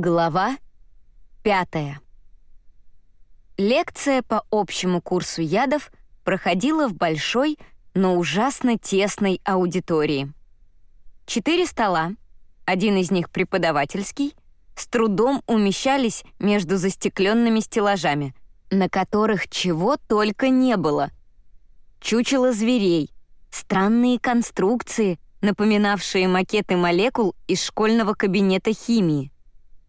Глава пятая. Лекция по общему курсу ядов проходила в большой, но ужасно тесной аудитории. Четыре стола, один из них преподавательский, с трудом умещались между застекленными стеллажами, на которых чего только не было. Чучело зверей, странные конструкции, напоминавшие макеты молекул из школьного кабинета химии —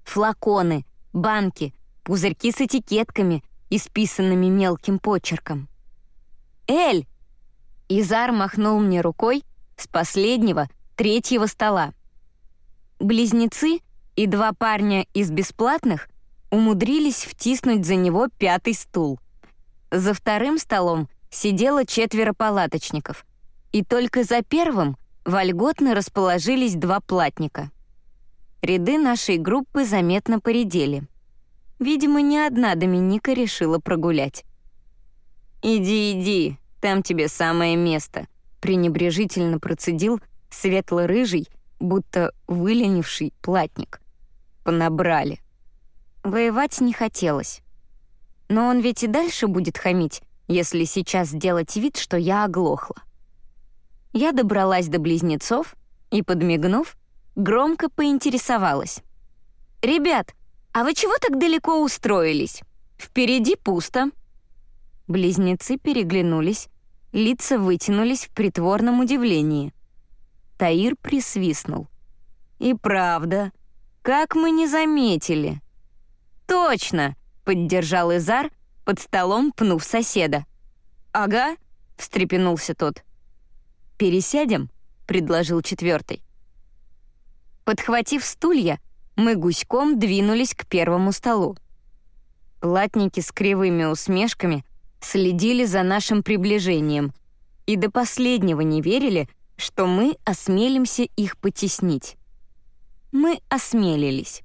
флаконы, банки, пузырьки с этикетками, исписанными мелким почерком. «Эль!» Изар махнул мне рукой с последнего, третьего стола. Близнецы и два парня из бесплатных умудрились втиснуть за него пятый стул. За вторым столом сидело четверо палаточников, и только за первым вольготно расположились два платника — Ряды нашей группы заметно поредели. Видимо, не одна Доминика решила прогулять. «Иди, иди, там тебе самое место», — пренебрежительно процедил светло-рыжий, будто выленивший платник. Понабрали. Воевать не хотелось. Но он ведь и дальше будет хамить, если сейчас сделать вид, что я оглохла. Я добралась до близнецов и, подмигнув, громко поинтересовалась. «Ребят, а вы чего так далеко устроились? Впереди пусто». Близнецы переглянулись, лица вытянулись в притворном удивлении. Таир присвистнул. «И правда, как мы не заметили!» «Точно!» — поддержал Изар, под столом пнув соседа. «Ага», — встрепенулся тот. «Пересядем?» — предложил четвертый. Подхватив стулья, мы гуськом двинулись к первому столу. Платники с кривыми усмешками следили за нашим приближением и до последнего не верили, что мы осмелимся их потеснить. Мы осмелились.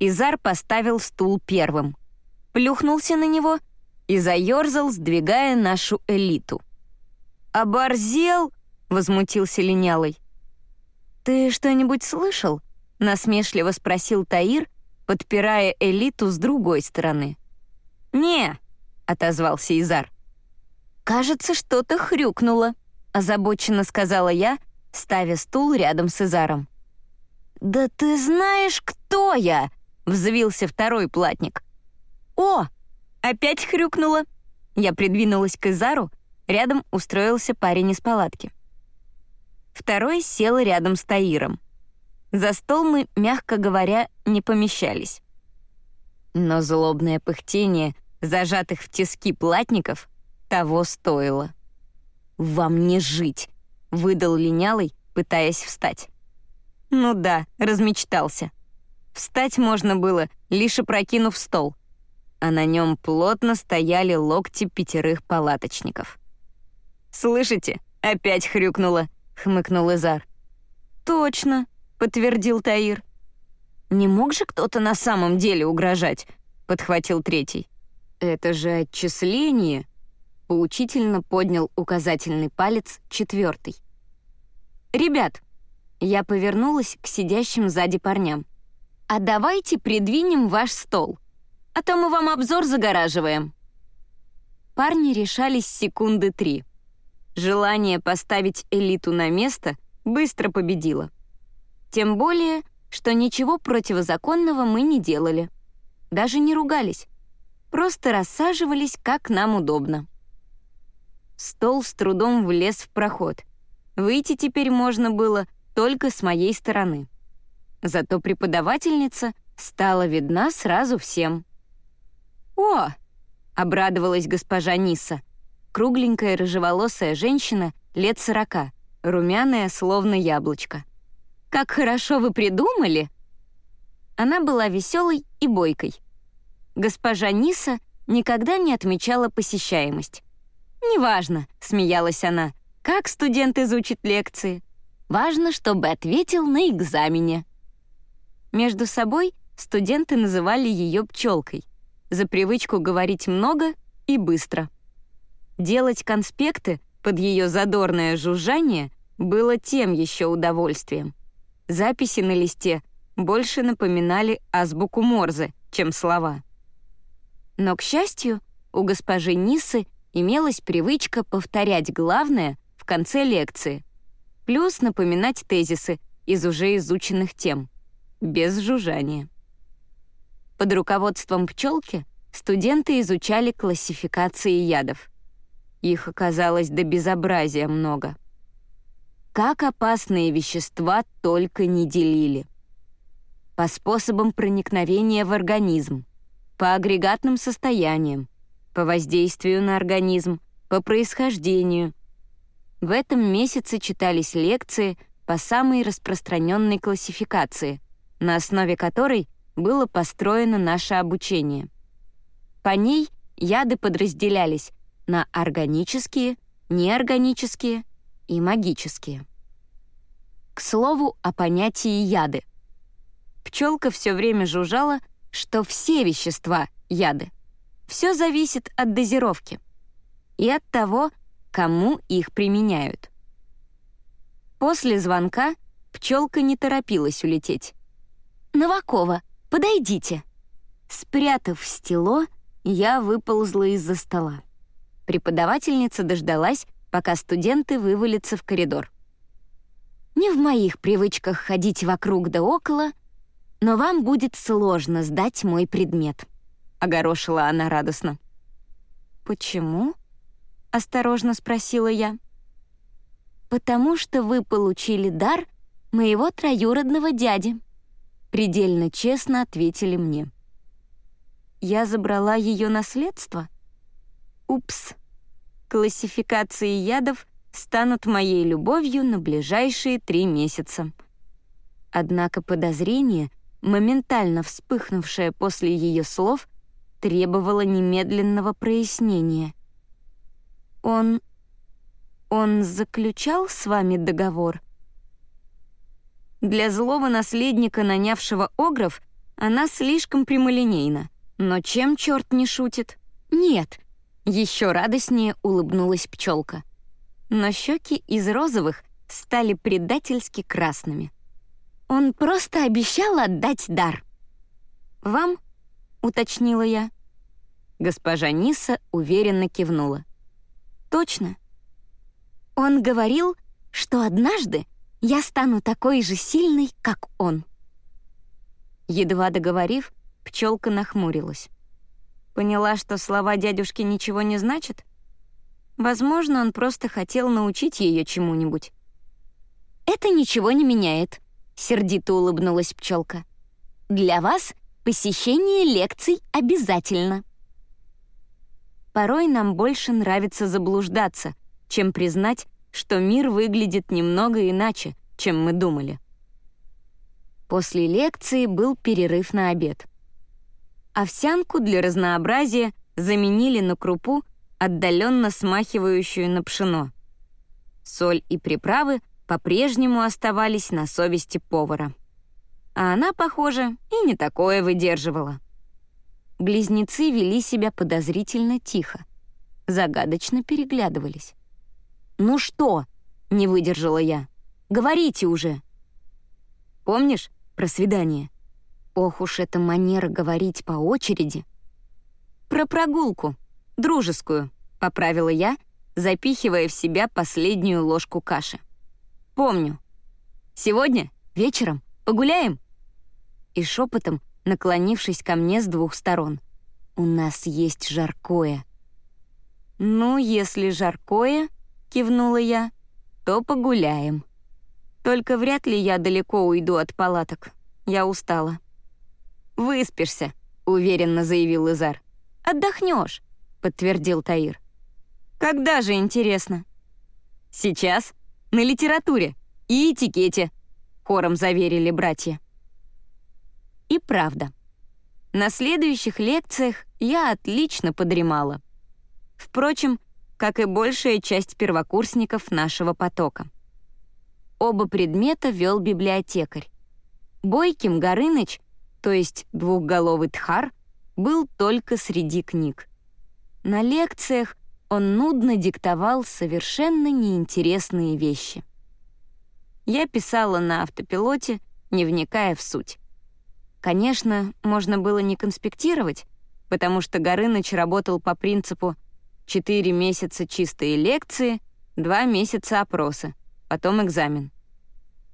Изар поставил стул первым, плюхнулся на него и заерзал, сдвигая нашу элиту. «Оборзел!» — возмутился линялый. «Ты что-нибудь слышал?» — насмешливо спросил Таир, подпирая элиту с другой стороны. «Не», — отозвался Изар. «Кажется, что-то хрюкнуло», — озабоченно сказала я, ставя стул рядом с Изаром. «Да ты знаешь, кто я!» — взвился второй платник. «О, опять хрюкнуло!» Я придвинулась к Изару, рядом устроился парень из палатки. Второй сел рядом с Таиром. За стол мы, мягко говоря, не помещались. Но злобное пыхтение зажатых в тиски платников того стоило. «Вам не жить», — выдал линялый, пытаясь встать. Ну да, размечтался. Встать можно было, лишь опрокинув стол, а на нем плотно стояли локти пятерых палаточников. «Слышите? Опять хрюкнуло», — хмыкнул Изар. «Точно», — подтвердил Таир. «Не мог же кто-то на самом деле угрожать?» — подхватил третий. «Это же отчисление!» — поучительно поднял указательный палец четвертый. «Ребят!» — я повернулась к сидящим сзади парням. «А давайте придвинем ваш стол, а то мы вам обзор загораживаем». Парни решались секунды три — Желание поставить элиту на место быстро победило. Тем более, что ничего противозаконного мы не делали. Даже не ругались. Просто рассаживались, как нам удобно. Стол с трудом влез в проход. Выйти теперь можно было только с моей стороны. Зато преподавательница стала видна сразу всем. «О!» — обрадовалась госпожа Ниса — кругленькая рыжеволосая женщина лет сорока, румяная, словно яблочко. «Как хорошо вы придумали!» Она была веселой и бойкой. Госпожа Ниса никогда не отмечала посещаемость. «Неважно», — смеялась она, — «как студент изучит лекции. Важно, чтобы ответил на экзамене». Между собой студенты называли ее пчелкой за привычку говорить много и быстро. Делать конспекты под ее задорное жужжание было тем еще удовольствием. Записи на листе больше напоминали азбуку Морзе, чем слова. Но, к счастью, у госпожи Нисы имелась привычка повторять главное в конце лекции, плюс напоминать тезисы из уже изученных тем, без жужжания. Под руководством пчелки студенты изучали классификации ядов. Их оказалось до безобразия много. Как опасные вещества только не делили. По способам проникновения в организм, по агрегатным состояниям, по воздействию на организм, по происхождению. В этом месяце читались лекции по самой распространенной классификации, на основе которой было построено наше обучение. По ней яды подразделялись на органические, неорганические и магические. К слову о понятии яды. Пчелка все время жужжала, что все вещества — яды. Все зависит от дозировки и от того, кому их применяют. После звонка пчелка не торопилась улететь. «Новакова, подойдите!» Спрятав стело, я выползла из-за стола. Преподавательница дождалась, пока студенты вывалятся в коридор. Не в моих привычках ходить вокруг да около, но вам будет сложно сдать мой предмет», — огорошила она радостно. «Почему?» — осторожно спросила я. «Потому что вы получили дар моего троюродного дяди», — предельно честно ответили мне. «Я забрала ее наследство?» «Упс. Классификации ядов станут моей любовью на ближайшие три месяца». Однако подозрение — моментально вспыхнувшая после ее слов, требовала немедленного прояснения. «Он... он заключал с вами договор?» Для злого наследника, нанявшего Огров, она слишком прямолинейна. Но чем черт не шутит? Нет. Еще радостнее улыбнулась пчелка. Но щеки из розовых стали предательски красными. Он просто обещал отдать дар. «Вам?» — уточнила я. Госпожа Ниса уверенно кивнула. «Точно. Он говорил, что однажды я стану такой же сильной, как он». Едва договорив, пчелка нахмурилась. Поняла, что слова дядюшки ничего не значат? Возможно, он просто хотел научить ее чему-нибудь. «Это ничего не меняет», — сердито улыбнулась пчелка. «Для вас посещение лекций обязательно». Порой нам больше нравится заблуждаться, чем признать, что мир выглядит немного иначе, чем мы думали. После лекции был перерыв на обед. Овсянку для разнообразия заменили на крупу, отдаленно смахивающую на пшено. Соль и приправы по-прежнему оставались на совести повара. А она, похоже, и не такое выдерживала. Близнецы вели себя подозрительно тихо, загадочно переглядывались. «Ну что?» — не выдержала я. «Говорите уже!» «Помнишь про свидание?» Ох уж эта манера говорить по очереди. «Про прогулку, дружескую», — поправила я, запихивая в себя последнюю ложку каши. Помню. Сегодня, вечером, погуляем?» И шепотом, наклонившись ко мне с двух сторон. «У нас есть жаркое». «Ну, если жаркое», — кивнула я, — «то погуляем». Только вряд ли я далеко уйду от палаток. Я устала. «Выспишься», — уверенно заявил Изар. «Отдохнешь», — подтвердил Таир. «Когда же, интересно?» «Сейчас», на литературе и этикете», — хором заверили братья. И правда. На следующих лекциях я отлично подремала. Впрочем, как и большая часть первокурсников нашего потока. Оба предмета вел библиотекарь. Бойким Горыныч, то есть двухголовый Тхар, был только среди книг. На лекциях он нудно диктовал совершенно неинтересные вещи. Я писала на автопилоте, не вникая в суть. Конечно, можно было не конспектировать, потому что Горыныч работал по принципу «четыре месяца чистые лекции, два месяца опросы, потом экзамен».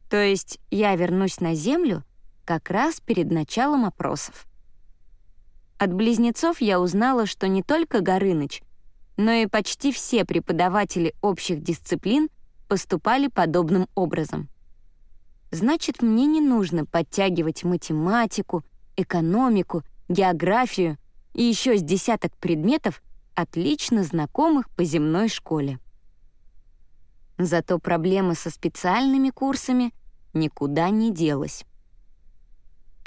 То есть я вернусь на Землю как раз перед началом опросов. От близнецов я узнала, что не только Горыныч, но и почти все преподаватели общих дисциплин поступали подобным образом. Значит, мне не нужно подтягивать математику, экономику, географию и еще с десяток предметов, отлично знакомых по земной школе. Зато проблемы со специальными курсами никуда не делась.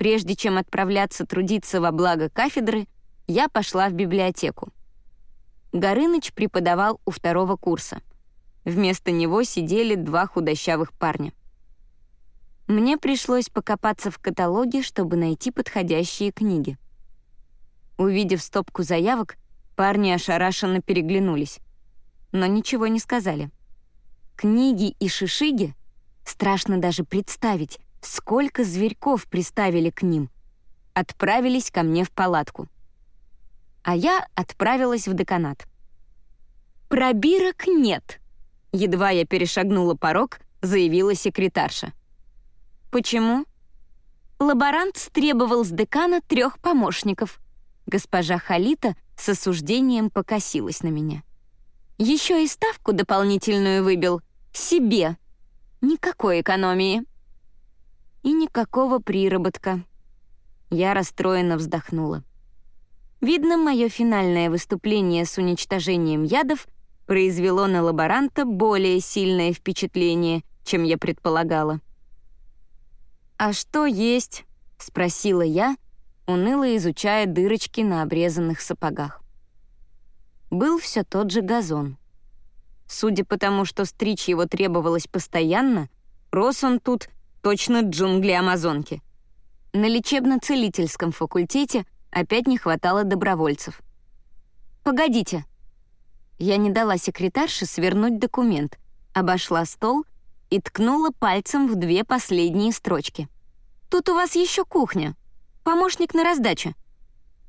Прежде чем отправляться трудиться во благо кафедры, я пошла в библиотеку. Горыныч преподавал у второго курса. Вместо него сидели два худощавых парня. Мне пришлось покопаться в каталоге, чтобы найти подходящие книги. Увидев стопку заявок, парни ошарашенно переглянулись, но ничего не сказали. Книги и шишиги страшно даже представить, сколько зверьков приставили к ним, отправились ко мне в палатку. А я отправилась в деканат. «Пробирок нет», — едва я перешагнула порог, заявила секретарша. «Почему?» Лаборант стребовал с декана трех помощников. Госпожа Халита с осуждением покосилась на меня. Еще и ставку дополнительную выбил. Себе. Никакой экономии и никакого приработка. Я расстроенно вздохнула. Видно, мое финальное выступление с уничтожением ядов произвело на лаборанта более сильное впечатление, чем я предполагала. «А что есть?» — спросила я, уныло изучая дырочки на обрезанных сапогах. Был все тот же газон. Судя по тому, что стричь его требовалось постоянно, рос он тут Точно джунгли Амазонки. На лечебно-целительском факультете опять не хватало добровольцев. «Погодите». Я не дала секретарше свернуть документ, обошла стол и ткнула пальцем в две последние строчки. «Тут у вас еще кухня, помощник на раздаче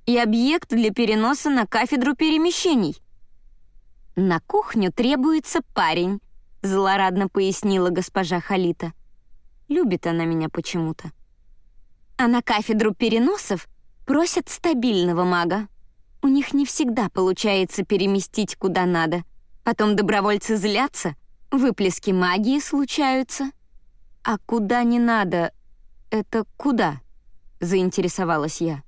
и объект для переноса на кафедру перемещений». «На кухню требуется парень», — злорадно пояснила госпожа Халита. Любит она меня почему-то. А на кафедру переносов просят стабильного мага. У них не всегда получается переместить куда надо. Потом добровольцы злятся, выплески магии случаются. А куда не надо, это куда? Заинтересовалась я.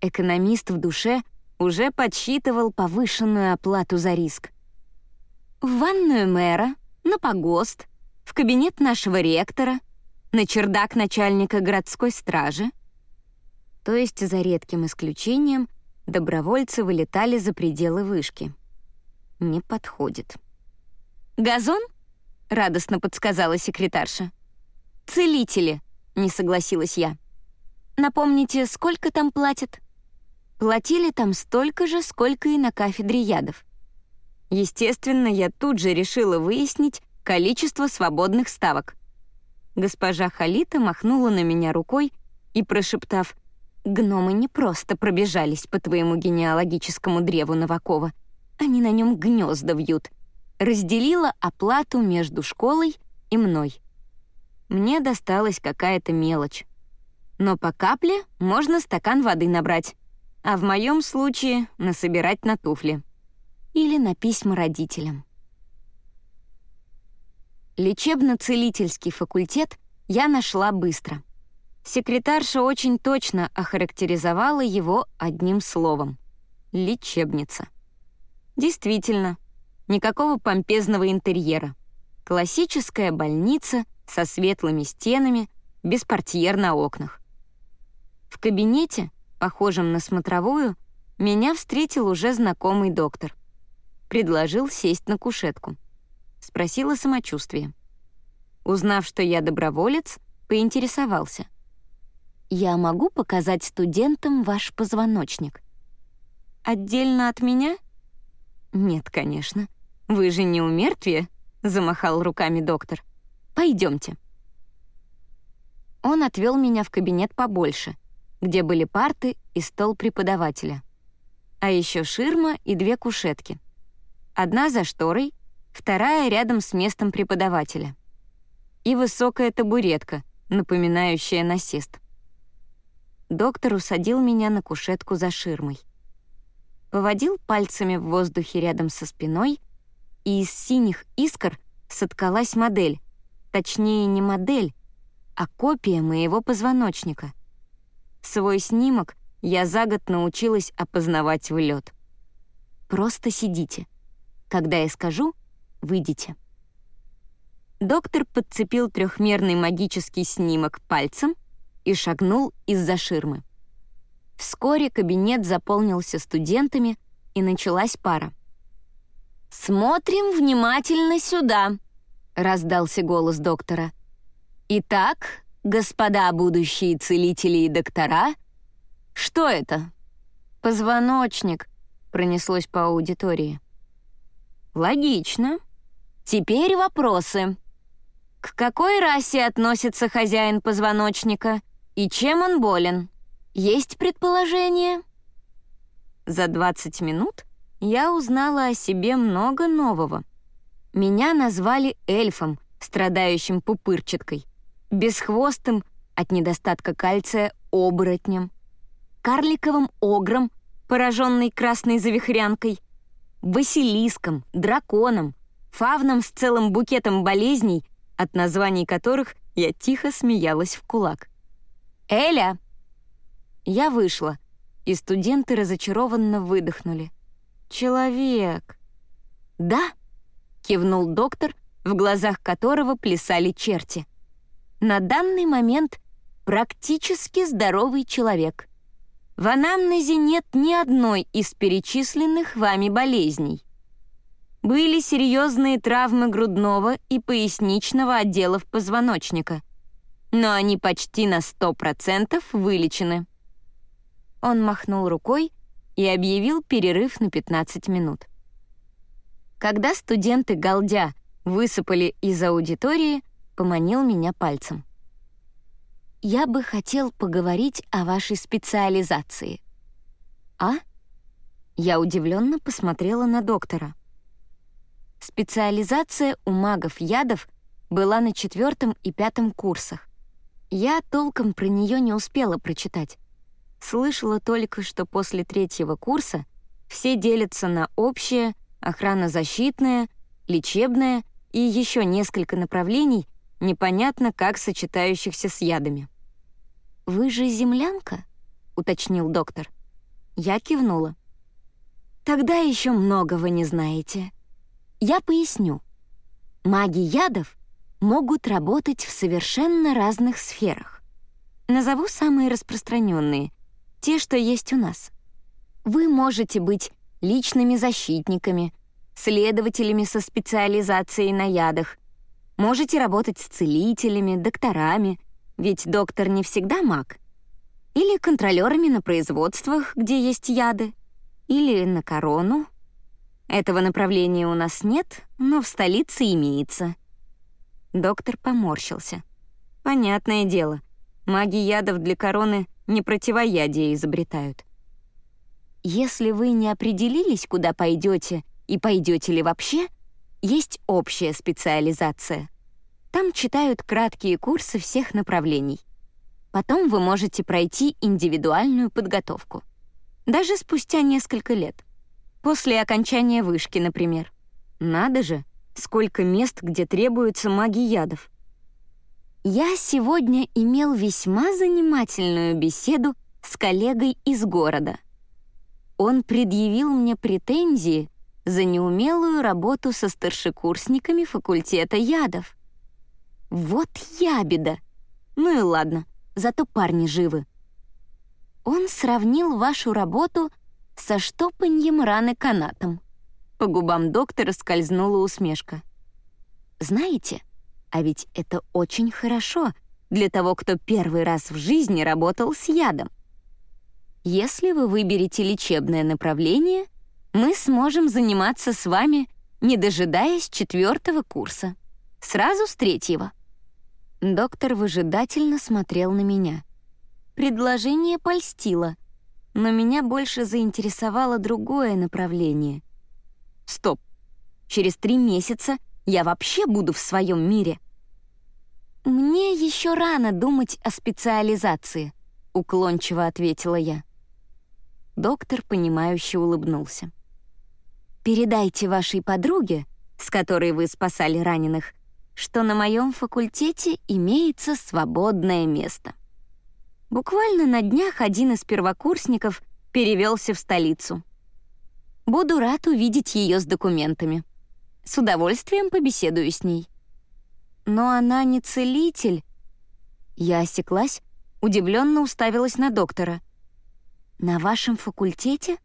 Экономист в душе уже подсчитывал повышенную оплату за риск. В ванную мэра, на погост, в кабинет нашего ректора, на чердак начальника городской стражи. То есть, за редким исключением, добровольцы вылетали за пределы вышки. Не подходит. «Газон?» — радостно подсказала секретарша. «Целители», — не согласилась я. «Напомните, сколько там платят?» Платили там столько же, сколько и на кафедре ядов. Естественно, я тут же решила выяснить, количество свободных ставок. Госпожа Халита махнула на меня рукой и, прошептав «Гномы не просто пробежались по твоему генеалогическому древу Новакова, они на нем гнезда вьют», разделила оплату между школой и мной. Мне досталась какая-то мелочь. Но по капле можно стакан воды набрать, а в моем случае насобирать на туфли. Или на письма родителям. Лечебно-целительский факультет я нашла быстро. Секретарша очень точно охарактеризовала его одним словом — лечебница. Действительно, никакого помпезного интерьера. Классическая больница со светлыми стенами, без портьер на окнах. В кабинете, похожем на смотровую, меня встретил уже знакомый доктор. Предложил сесть на кушетку спросила самочувствие. Узнав, что я доброволец, поинтересовался. «Я могу показать студентам ваш позвоночник?» «Отдельно от меня?» «Нет, конечно. Вы же не у мертвия?» — замахал руками доктор. «Пойдемте». Он отвел меня в кабинет побольше, где были парты и стол преподавателя. А еще ширма и две кушетки. Одна за шторой, вторая рядом с местом преподавателя. И высокая табуретка, напоминающая насест. Доктор усадил меня на кушетку за ширмой. Поводил пальцами в воздухе рядом со спиной, и из синих искр соткалась модель, точнее не модель, а копия моего позвоночника. Свой снимок я за год научилась опознавать в лед. Просто сидите. Когда я скажу, выйдите. Доктор подцепил трехмерный магический снимок пальцем и шагнул из-за ширмы. Вскоре кабинет заполнился студентами, и началась пара. «Смотрим внимательно сюда», — раздался голос доктора. «Итак, господа будущие целители и доктора, что это?» «Позвоночник», — пронеслось по аудитории. «Логично. Теперь вопросы. К какой расе относится хозяин позвоночника и чем он болен? Есть предположение?» За 20 минут я узнала о себе много нового. Меня назвали эльфом, страдающим пупырчаткой, бесхвостым от недостатка кальция оборотнем, карликовым огром, пораженный красной завихрянкой, василиском, драконом, фавном с целым букетом болезней, от названий которых я тихо смеялась в кулак. «Эля!» Я вышла, и студенты разочарованно выдохнули. «Человек!» «Да!» — кивнул доктор, в глазах которого плясали черти. «На данный момент практически здоровый человек. В анамнезе нет ни одной из перечисленных вами болезней. Были серьезные травмы грудного и поясничного отделов позвоночника, но они почти на 100% вылечены». Он махнул рукой, и объявил перерыв на 15 минут. Когда студенты галдя высыпали из аудитории, поманил меня пальцем. «Я бы хотел поговорить о вашей специализации». «А?» Я удивленно посмотрела на доктора. Специализация у магов-ядов была на четвертом и пятом курсах. Я толком про нее не успела прочитать. Слышала только, что после третьего курса все делятся на общее, охранно-защитное, лечебное и еще несколько направлений, непонятно как сочетающихся с ядами. «Вы же землянка?» — уточнил доктор. Я кивнула. «Тогда еще многого не знаете. Я поясню. Маги ядов могут работать в совершенно разных сферах. Назову самые распространенные, те, что есть у нас. Вы можете быть личными защитниками, следователями со специализацией на ядах, можете работать с целителями, докторами, ведь доктор не всегда маг, или контролерами на производствах, где есть яды, или на корону. Этого направления у нас нет, но в столице имеется. Доктор поморщился. Понятное дело, маги ядов для короны — не противоядие изобретают. Если вы не определились, куда пойдете и пойдете ли вообще, есть общая специализация. Там читают краткие курсы всех направлений. Потом вы можете пройти индивидуальную подготовку. Даже спустя несколько лет. После окончания вышки, например. Надо же, сколько мест, где требуются маги ядов. Я сегодня имел весьма занимательную беседу с коллегой из города. Он предъявил мне претензии за неумелую работу со старшекурсниками факультета ядов. Вот ябеда! Ну и ладно, зато парни живы. Он сравнил вашу работу со штопаньем раны канатом. По губам доктора скользнула усмешка. Знаете, а ведь это очень хорошо для того, кто первый раз в жизни работал с ядом. Если вы выберете лечебное направление, мы сможем заниматься с вами, не дожидаясь четвертого курса. Сразу с третьего. Доктор выжидательно смотрел на меня. Предложение польстило, но меня больше заинтересовало другое направление. Стоп. Через три месяца я вообще буду в своем мире. Мне еще рано думать о специализации, уклончиво ответила я. Доктор, понимающе улыбнулся. «Передайте вашей подруге, с которой вы спасали раненых, что на моем факультете имеется свободное место». Буквально на днях один из первокурсников перевелся в столицу. Буду рад увидеть ее с документами. С удовольствием побеседую с ней. Но она не целитель. Я осеклась, удивленно уставилась на доктора — «На вашем факультете?»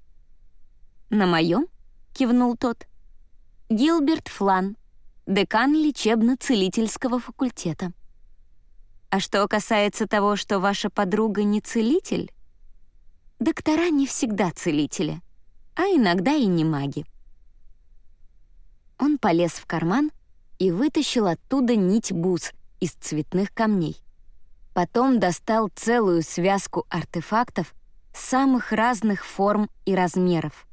«На моем?» — кивнул тот. «Гилберт Флан, декан лечебно-целительского факультета». «А что касается того, что ваша подруга не целитель?» «Доктора не всегда целители, а иногда и не маги». Он полез в карман и вытащил оттуда нить бус из цветных камней. Потом достал целую связку артефактов — самых разных форм и размеров.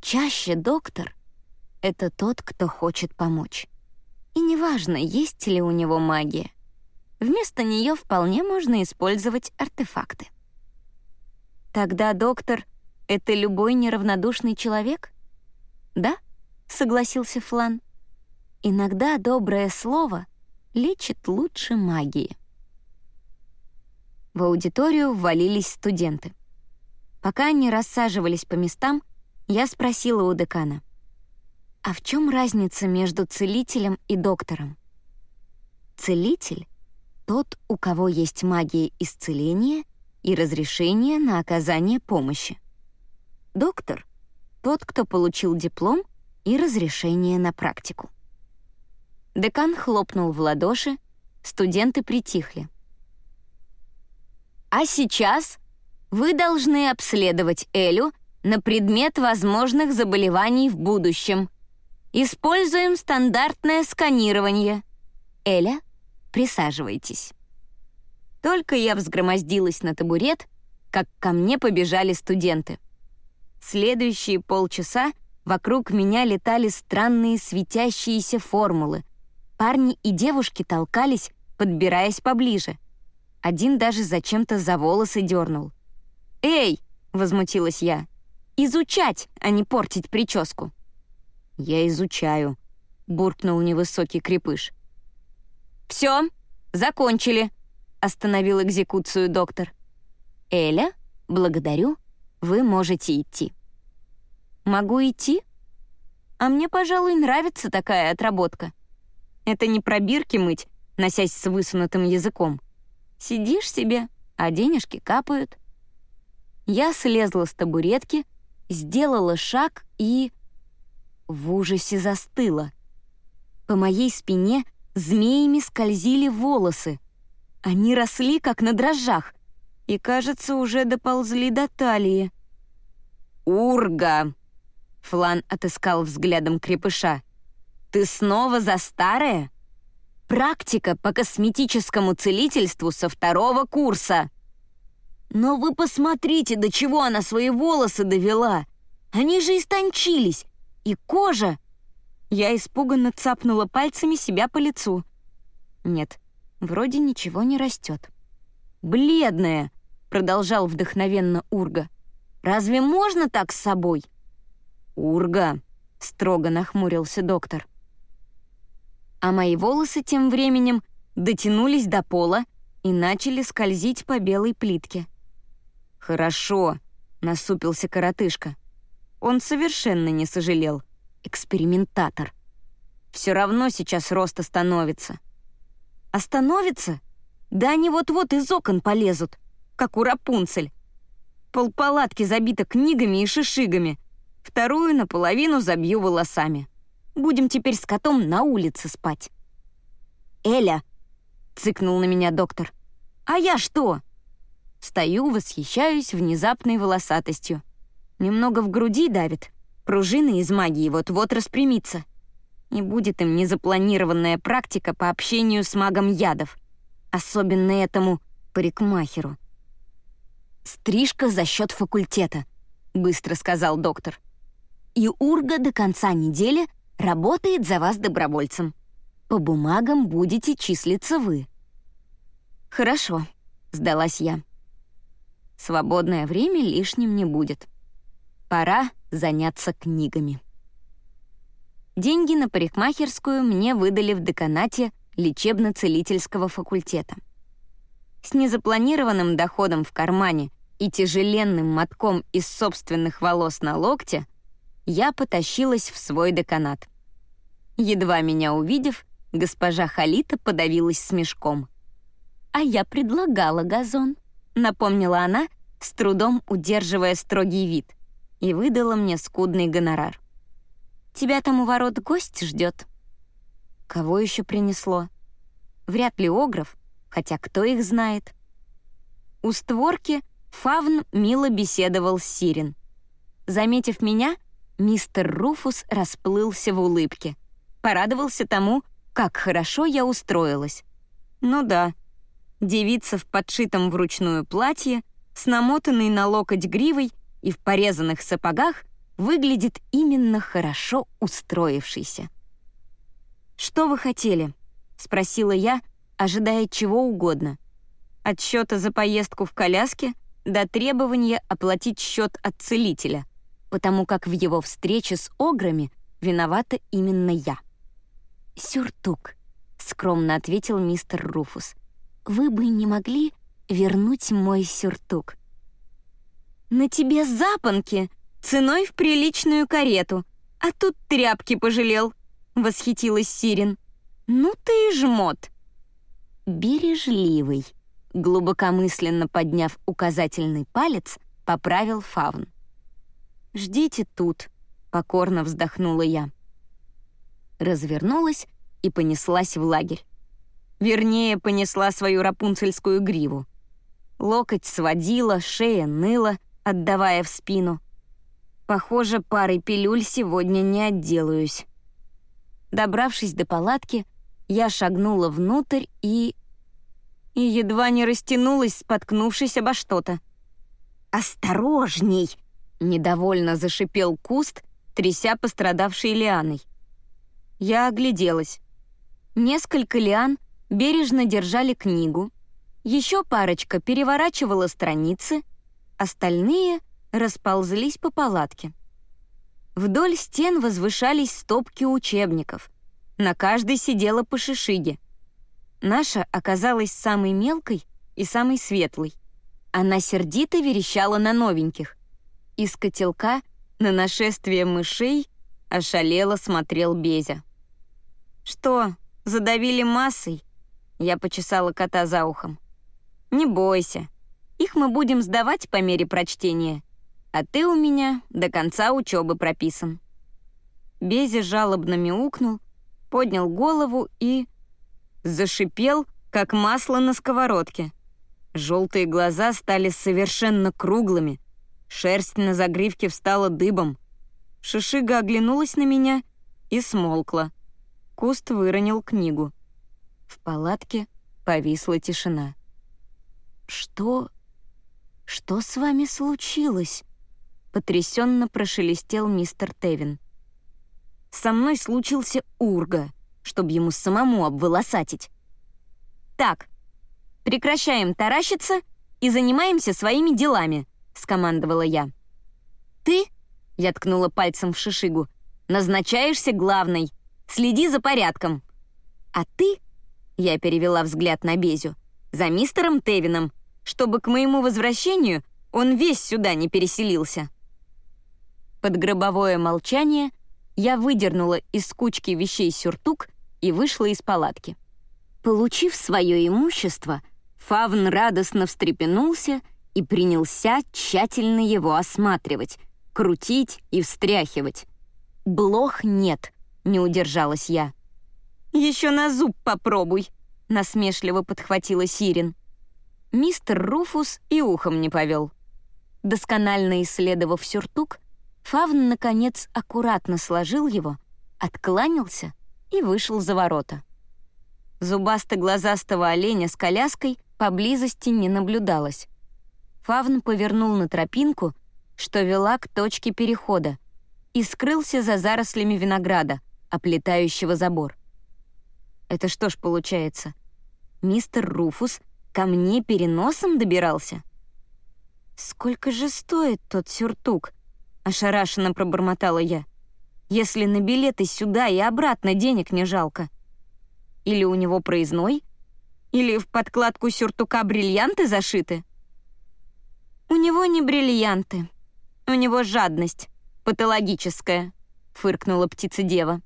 Чаще доктор — это тот, кто хочет помочь. И неважно, есть ли у него магия. Вместо нее вполне можно использовать артефакты. Тогда доктор — это любой неравнодушный человек? Да, согласился Флан. Иногда доброе слово лечит лучше магии. В аудиторию ввалились студенты. Пока они рассаживались по местам, я спросила у декана. «А в чем разница между целителем и доктором?» «Целитель — тот, у кого есть магия исцеления и разрешение на оказание помощи. Доктор — тот, кто получил диплом и разрешение на практику». Декан хлопнул в ладоши, студенты притихли. А сейчас вы должны обследовать Элю на предмет возможных заболеваний в будущем. Используем стандартное сканирование. Эля, присаживайтесь. Только я взгромоздилась на табурет, как ко мне побежали студенты. Следующие полчаса вокруг меня летали странные светящиеся формулы. Парни и девушки толкались, подбираясь поближе — один даже зачем-то за волосы дернул. «Эй!» — возмутилась я. «Изучать, а не портить прическу». «Я изучаю», — буркнул невысокий крепыш. «Все, закончили», — остановил экзекуцию доктор. «Эля, благодарю, вы можете идти». «Могу идти?» «А мне, пожалуй, нравится такая отработка. Это не пробирки мыть, носясь с высунутым языком, Сидишь себе, а денежки капают. Я слезла с табуретки, сделала шаг и... В ужасе застыла. По моей спине змеями скользили волосы. Они росли, как на дрожжах, и, кажется, уже доползли до талии. «Урга!» — Флан отыскал взглядом крепыша. «Ты снова за старое?» Практика по косметическому целительству со второго курса. Но вы посмотрите, до чего она свои волосы довела. Они же истончились. И кожа... Я испуганно цапнула пальцами себя по лицу. Нет, вроде ничего не растет. «Бледная!» — продолжал вдохновенно Урга. «Разве можно так с собой?» «Урга!» — строго нахмурился доктор а мои волосы тем временем дотянулись до пола и начали скользить по белой плитке. «Хорошо», — насупился коротышка. Он совершенно не сожалел. Экспериментатор. Все равно сейчас рост остановится. Остановится? Да они вот-вот из окон полезут, как у Рапунцель. Полпалатки забита книгами и шишигами. Вторую наполовину забью волосами. Будем теперь с котом на улице спать». «Эля!» — цыкнул на меня доктор. «А я что?» Стою, восхищаюсь внезапной волосатостью. Немного в груди давит. Пружины из магии вот-вот распрямится. И будет им незапланированная практика по общению с магом ядов. Особенно этому парикмахеру, «Стрижка за счет факультета», — быстро сказал доктор. «И Урга до конца недели работает за вас добровольцем. По бумагам будете числиться вы». «Хорошо», — сдалась я. «Свободное время лишним не будет. Пора заняться книгами». Деньги на парикмахерскую мне выдали в деканате лечебно-целительского факультета. С незапланированным доходом в кармане и тяжеленным мотком из собственных волос на локте я потащилась в свой деканат. Едва меня увидев, госпожа Халита подавилась смешком. «А я предлагала газон», — напомнила она, с трудом удерживая строгий вид, и выдала мне скудный гонорар. «Тебя там у ворот гость ждет». Кого еще принесло? Вряд ли Огров, хотя кто их знает. У створки Фавн мило беседовал с Сирин. Заметив меня, мистер Руфус расплылся в улыбке. Порадовался тому, как хорошо я устроилась. Ну да, девица в подшитом вручную платье, с намотанной на локоть гривой и в порезанных сапогах выглядит именно хорошо устроившейся. «Что вы хотели?» — спросила я, ожидая чего угодно. От счета за поездку в коляске до требования оплатить счет от целителя, потому как в его встрече с ограми виновата именно я. «Сюртук», — скромно ответил мистер Руфус. «Вы бы не могли вернуть мой сюртук?» «На тебе запонки, ценой в приличную карету, а тут тряпки пожалел», — восхитилась Сирин. «Ну ты и жмот!» «Бережливый», глубокомысленно подняв указательный палец, поправил Фавн. «Ждите тут», — покорно вздохнула я. Развернулась и понеслась в лагерь. Вернее, понесла свою рапунцельскую гриву. Локоть сводила, шея ныла, отдавая в спину. Похоже, парой пилюль сегодня не отделаюсь. Добравшись до палатки, я шагнула внутрь и и едва не растянулась, споткнувшись обо что-то. «Осторожней!» — недовольно зашипел куст, тряся пострадавшей лианой. Я огляделась. Несколько лиан бережно держали книгу, еще парочка переворачивала страницы, остальные расползлись по палатке. Вдоль стен возвышались стопки учебников. На каждой сидела по шишиге — Наша оказалась самой мелкой и самой светлой. Она сердито верещала на новеньких. Из котелка на нашествие мышей ошалело смотрел Безя. «Что, задавили массой?» Я почесала кота за ухом. «Не бойся. Их мы будем сдавать по мере прочтения, а ты у меня до конца учебы прописан». Безя жалобно мяукнул, поднял голову и зашипел, как масло на сковородке. Желтые глаза стали совершенно круглыми, шерсть на загривке встала дыбом. Шишига оглянулась на меня и смолкла. Куст выронил книгу. В палатке повисла тишина. «Что... что с вами случилось?» Потрясенно прошелестел мистер Тевин. «Со мной случился урга», чтобы ему самому обволосатить. «Так, прекращаем таращиться и занимаемся своими делами», — скомандовала я. «Ты?» — я ткнула пальцем в шишигу. «Назначаешься главной. Следи за порядком». «А ты?» — я перевела взгляд на Безю. «За мистером Тевином, чтобы к моему возвращению он весь сюда не переселился». Под гробовое молчание я выдернула из кучки вещей сюртук и вышла из палатки. Получив свое имущество, Фавн радостно встрепенулся и принялся тщательно его осматривать, крутить и встряхивать. «Блох нет», — не удержалась я. «Еще на зуб попробуй», — насмешливо подхватила Сирин. Мистер Руфус и ухом не повел. Досконально исследовав сюртук, Фавн, наконец, аккуратно сложил его, откланялся и вышел за ворота. Зубасто-глазастого оленя с коляской поблизости не наблюдалось. Фавн повернул на тропинку, что вела к точке перехода, и скрылся за зарослями винограда, оплетающего забор. Это что ж получается? Мистер Руфус ко мне переносом добирался? «Сколько же стоит тот сюртук?» — ошарашенно пробормотала я. «Если на билеты сюда и обратно денег не жалко. Или у него проездной? Или в подкладку сюртука бриллианты зашиты?» «У него не бриллианты. У него жадность, патологическая», — фыркнула птица-дева.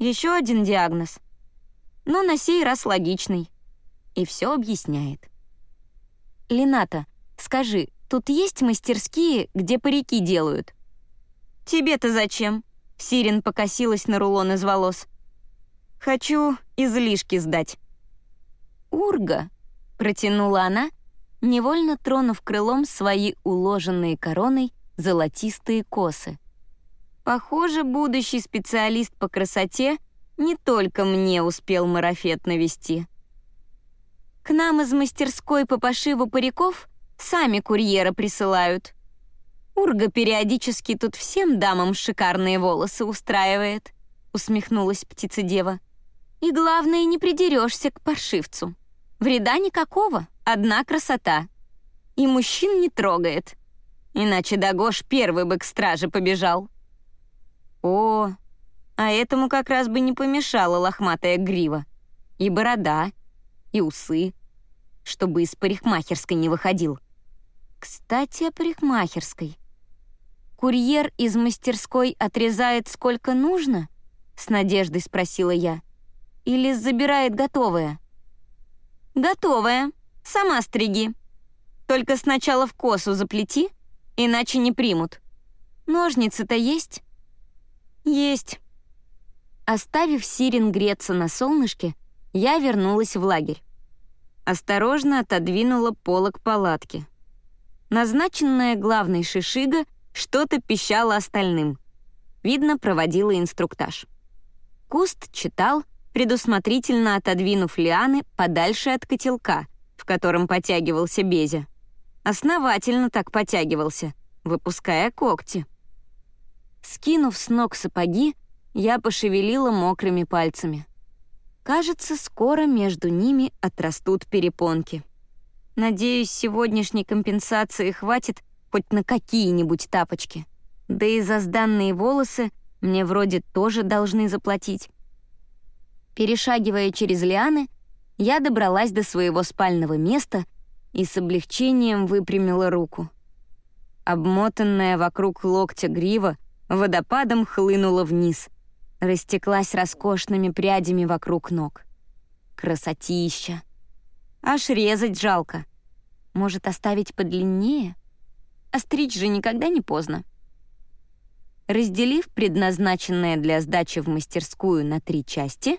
«Еще один диагноз. Но на сей раз логичный. И все объясняет». «Лената, Скажи, тут есть мастерские, где парики делают?» «Тебе-то зачем?» — Сирен покосилась на рулон из волос. «Хочу излишки сдать». «Урга», — протянула она, невольно тронув крылом свои уложенные короной золотистые косы. «Похоже, будущий специалист по красоте не только мне успел марафет навести». К нам из мастерской по пошиву париков Сами курьера присылают. Урга периодически тут всем дамам шикарные волосы устраивает», — усмехнулась птица-дева. «И главное, не придерешься к паршивцу. Вреда никакого, одна красота. И мужчин не трогает. Иначе Дагош первый бы к страже побежал». «О, а этому как раз бы не помешала лохматая грива. И борода, и усы, чтобы из парикмахерской не выходил». Кстати, о парикмахерской. «Курьер из мастерской отрезает сколько нужно?» — с надеждой спросила я. «Или забирает готовое?» «Готовое. Сама стриги. Только сначала в косу заплети, иначе не примут. Ножницы-то есть?» «Есть». Оставив Сирен греться на солнышке, я вернулась в лагерь. Осторожно отодвинула полок палатки. Назначенная главной шишига что-то пищала остальным. Видно, проводила инструктаж. Куст читал, предусмотрительно отодвинув лианы подальше от котелка, в котором потягивался Безя. Основательно так потягивался, выпуская когти. Скинув с ног сапоги, я пошевелила мокрыми пальцами. Кажется, скоро между ними отрастут перепонки. Надеюсь, сегодняшней компенсации хватит хоть на какие-нибудь тапочки. Да и за сданные волосы мне вроде тоже должны заплатить. Перешагивая через лианы, я добралась до своего спального места и с облегчением выпрямила руку. Обмотанная вокруг локтя грива водопадом хлынула вниз, растеклась роскошными прядями вокруг ног. Красотища! Аж резать жалко. Может, оставить подлиннее? Остричь же никогда не поздно. Разделив предназначенное для сдачи в мастерскую на три части,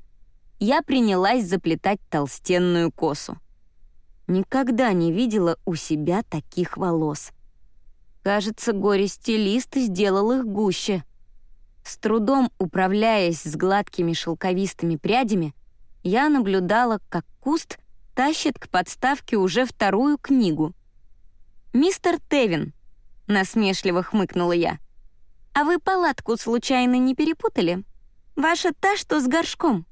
я принялась заплетать толстенную косу. Никогда не видела у себя таких волос. Кажется, горе-стилист сделал их гуще. С трудом управляясь с гладкими шелковистыми прядями, я наблюдала, как куст тащит к подставке уже вторую книгу. «Мистер Тевин», — насмешливо хмыкнула я, «а вы палатку случайно не перепутали? Ваша та, что с горшком?»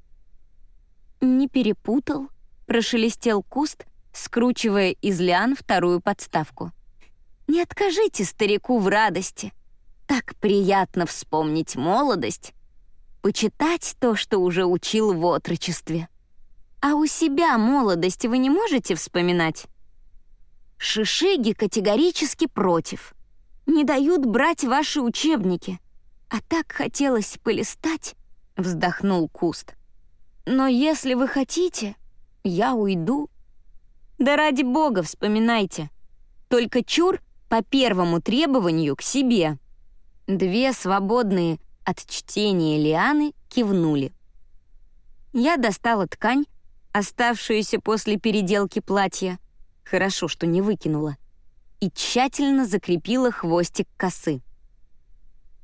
«Не перепутал», — прошелестел куст, скручивая из лиан вторую подставку. «Не откажите старику в радости. Так приятно вспомнить молодость, почитать то, что уже учил в отрочестве». А у себя молодость вы не можете вспоминать? Шишиги категорически против. Не дают брать ваши учебники. А так хотелось полистать, вздохнул Куст. Но если вы хотите, я уйду. Да ради бога, вспоминайте. Только чур по первому требованию к себе. Две свободные от чтения лианы кивнули. Я достала ткань, оставшуюся после переделки платья, хорошо, что не выкинула, и тщательно закрепила хвостик косы.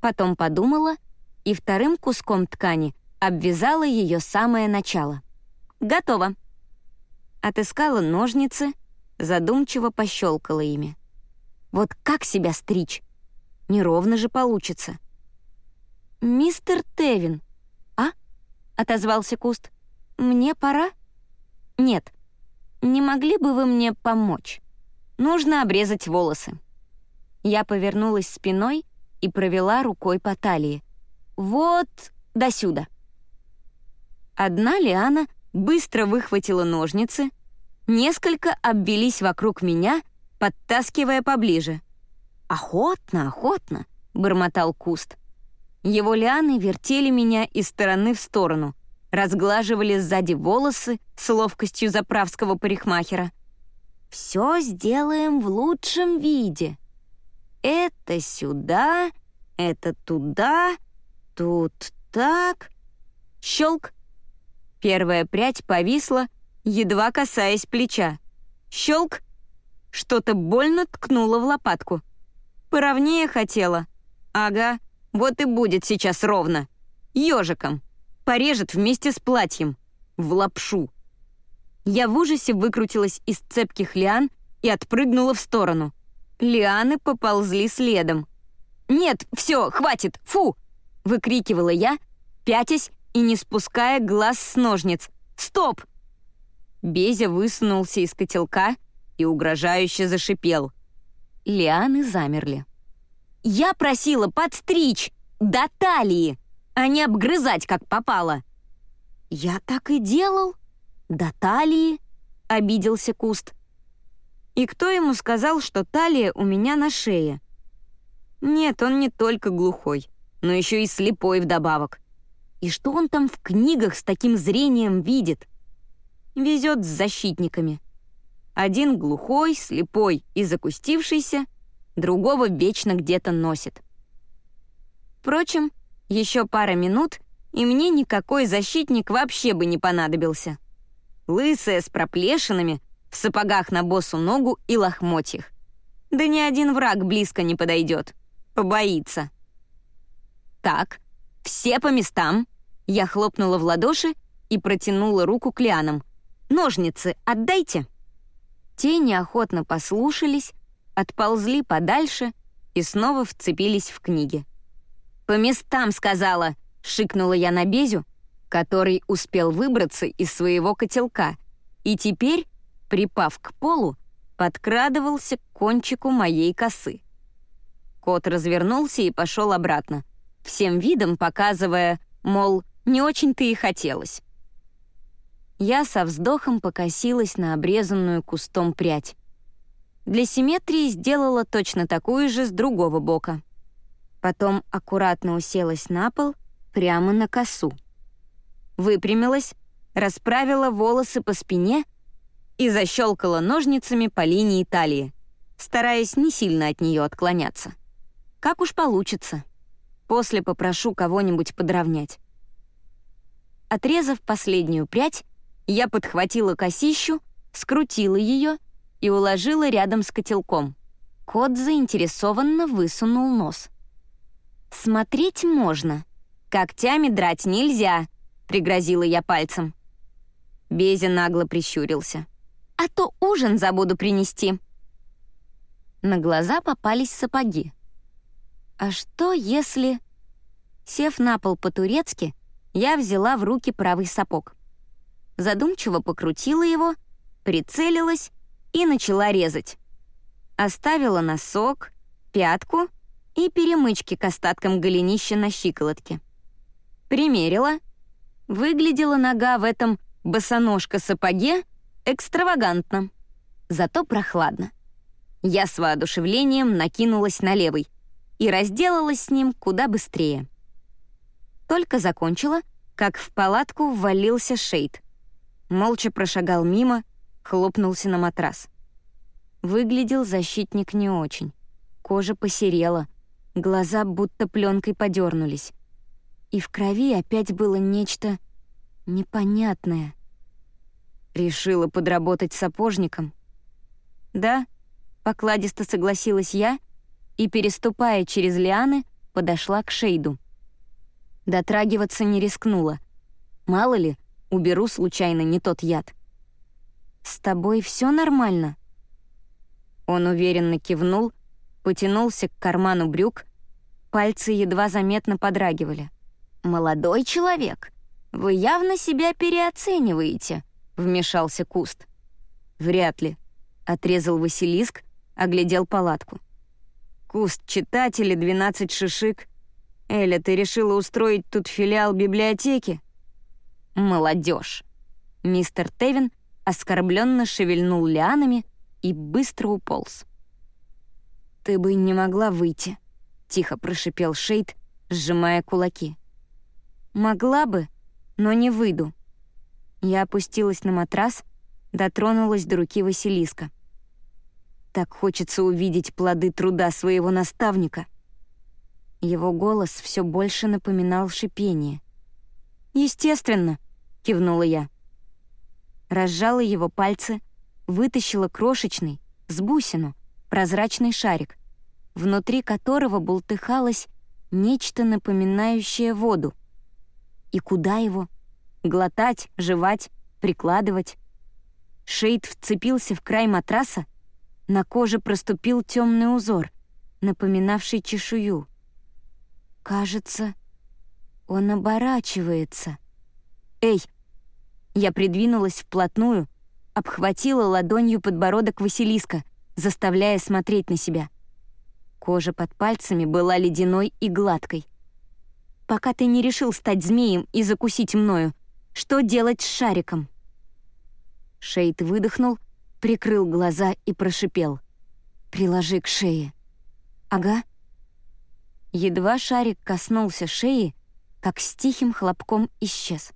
Потом подумала и вторым куском ткани обвязала ее самое начало. Готово. Отыскала ножницы, задумчиво пощелкала ими. Вот как себя стричь? Неровно же получится. «Мистер Тевин, а?» — отозвался куст. «Мне пора?» «Нет. Не могли бы вы мне помочь? Нужно обрезать волосы». Я повернулась спиной и провела рукой по талии. «Вот до сюда». Одна лиана быстро выхватила ножницы, несколько обвелись вокруг меня, подтаскивая поближе. «Охотно, охотно», — бормотал куст. Его лианы вертели меня из стороны в сторону, разглаживали сзади волосы с ловкостью заправского парикмахера. «Все сделаем в лучшем виде. Это сюда, это туда, тут так...» Щелк. Первая прядь повисла, едва касаясь плеча. Щелк. Что-то больно ткнуло в лопатку. Поровнее хотела. Ага, вот и будет сейчас ровно. Ёжиком. Порежет вместе с платьем. В лапшу. Я в ужасе выкрутилась из цепких лиан и отпрыгнула в сторону. Лианы поползли следом. «Нет, все, хватит, фу!» — выкрикивала я, пятясь и не спуская глаз с ножниц. «Стоп!» Безя высунулся из котелка и угрожающе зашипел. Лианы замерли. Я просила подстричь до талии, а не обгрызать, как попало». «Я так и делал. До талии», — обиделся куст. «И кто ему сказал, что талия у меня на шее?» «Нет, он не только глухой, но еще и слепой вдобавок. И что он там в книгах с таким зрением видит?» Везет с защитниками. Один глухой, слепой и закустившийся, другого вечно где-то носит. Впрочем, еще пара минут, и мне никакой защитник вообще бы не понадобился. Лысая с проплешинами, в сапогах на босу ногу и лохмотьях. Да ни один враг близко не подойдет. Побоится. «Так, все по местам!» Я хлопнула в ладоши и протянула руку к лианам. «Ножницы отдайте!» Те неохотно послушались, отползли подальше и снова вцепились в книги. «По местам, сказала!» — шикнула я на Безю, который успел выбраться из своего котелка и теперь, припав к полу, подкрадывался к кончику моей косы. Кот развернулся и пошел обратно, всем видом показывая, мол, не очень-то и хотелось. Я со вздохом покосилась на обрезанную кустом прядь. Для симметрии сделала точно такую же с другого бока. Потом аккуратно уселась на пол, прямо на косу. Выпрямилась, расправила волосы по спине и защелкала ножницами по линии талии, стараясь не сильно от нее отклоняться. Как уж получится. После попрошу кого-нибудь подровнять. Отрезав последнюю прядь, я подхватила косищу, скрутила ее и уложила рядом с котелком. Кот заинтересованно высунул нос. «Смотреть можно. Когтями драть нельзя», — пригрозила я пальцем. Безя нагло прищурился. «А то ужин забуду принести». На глаза попались сапоги. «А что, если...» Сев на пол по-турецки, я взяла в руки правый сапог. Задумчиво покрутила его, прицелилась и начала резать. Оставила носок, пятку и перемычки к остаткам голенища на щиколотке. Примерила. Выглядела нога в этом босоножка-сапоге экстравагантно, зато прохладно. Я с воодушевлением накинулась на левый и разделалась с ним куда быстрее. Только закончила, как в палатку ввалился Шейд. Молча прошагал мимо, хлопнулся на матрас. Выглядел защитник не очень. Кожа посерела, глаза будто пленкой подернулись. И в крови опять было нечто непонятное. Решила подработать сапожником. Да, покладисто согласилась я и, переступая через лианы, подошла к Шейду. Дотрагиваться не рискнула. Мало ли, уберу случайно не тот яд. «С тобой все нормально?» Он уверенно кивнул, потянулся к карману брюк, пальцы едва заметно подрагивали. «Молодой человек, вы явно себя переоцениваете», — вмешался куст. «Вряд ли», — отрезал Василиск, оглядел палатку. «Куст читателей, 12 шишик. Эля, ты решила устроить тут филиал библиотеки?» «Молодежь!» Мистер Тевин оскорбленно шевельнул лианами и быстро уполз. «Ты бы не могла выйти», — тихо прошипел Шейд, сжимая кулаки. «Могла бы, но не выйду». Я опустилась на матрас, дотронулась до руки Василиска. Так хочется увидеть плоды труда своего наставника. Его голос все больше напоминал шипение. «Естественно», — кивнула я. Разжала его пальцы, вытащила крошечный, с бусину, прозрачный шарик, внутри которого бултыхалось нечто напоминающее воду. И куда его? Глотать, жевать, прикладывать? Шейд вцепился в край матраса, на коже проступил темный узор, напоминавший чешую. Кажется, он оборачивается. «Эй!» Я придвинулась вплотную, обхватила ладонью подбородок Василиска, заставляя смотреть на себя. Кожа под пальцами была ледяной и гладкой. «Пока ты не решил стать змеем и закусить мною, что делать с шариком?» Шейд выдохнул, прикрыл глаза и прошипел. «Приложи к шее». «Ага». Едва шарик коснулся шеи, как с тихим хлопком исчез.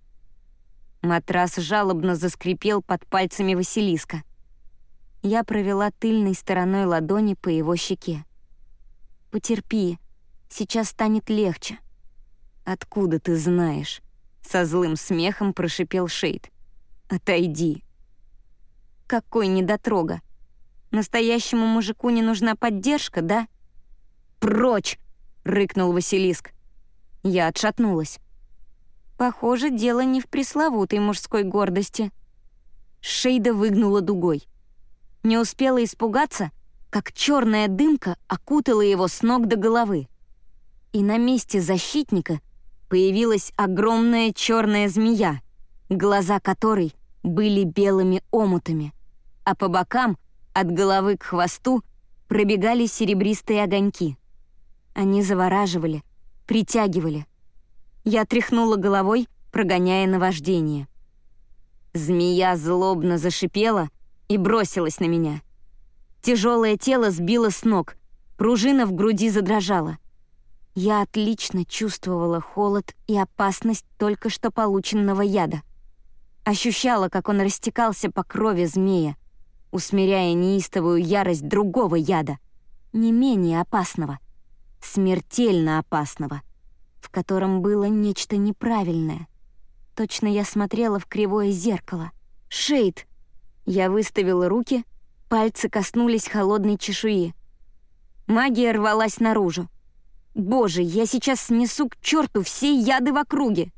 Матрас жалобно заскрипел под пальцами Василиска. Я провела тыльной стороной ладони по его щеке. «Потерпи, сейчас станет легче». «Откуда ты знаешь?» — со злым смехом прошипел Шейд. «Отойди». «Какой недотрога! Настоящему мужику не нужна поддержка, да?» «Прочь!» — рыкнул Василиск. Я отшатнулась. Похоже, дело не в пресловутой мужской гордости. Шейда выгнула дугой. Не успела испугаться, как черная дымка окутала его с ног до головы. И на месте защитника появилась огромная черная змея, глаза которой были белыми омутами, а по бокам, от головы к хвосту, пробегали серебристые огоньки. Они завораживали, притягивали, я тряхнула головой, прогоняя наваждение. Змея злобно зашипела и бросилась на меня. Тяжелое тело сбило с ног, пружина в груди задрожала. Я отлично чувствовала холод и опасность только что полученного яда. Ощущала, как он растекался по крови змея, усмиряя неистовую ярость другого яда, не менее опасного, смертельно опасного — в котором было нечто неправильное. Точно я смотрела в кривое зеркало. «Шейд!» Я выставила руки, пальцы коснулись холодной чешуи. Магия рвалась наружу. «Боже, я сейчас снесу к черту все яды в округе!»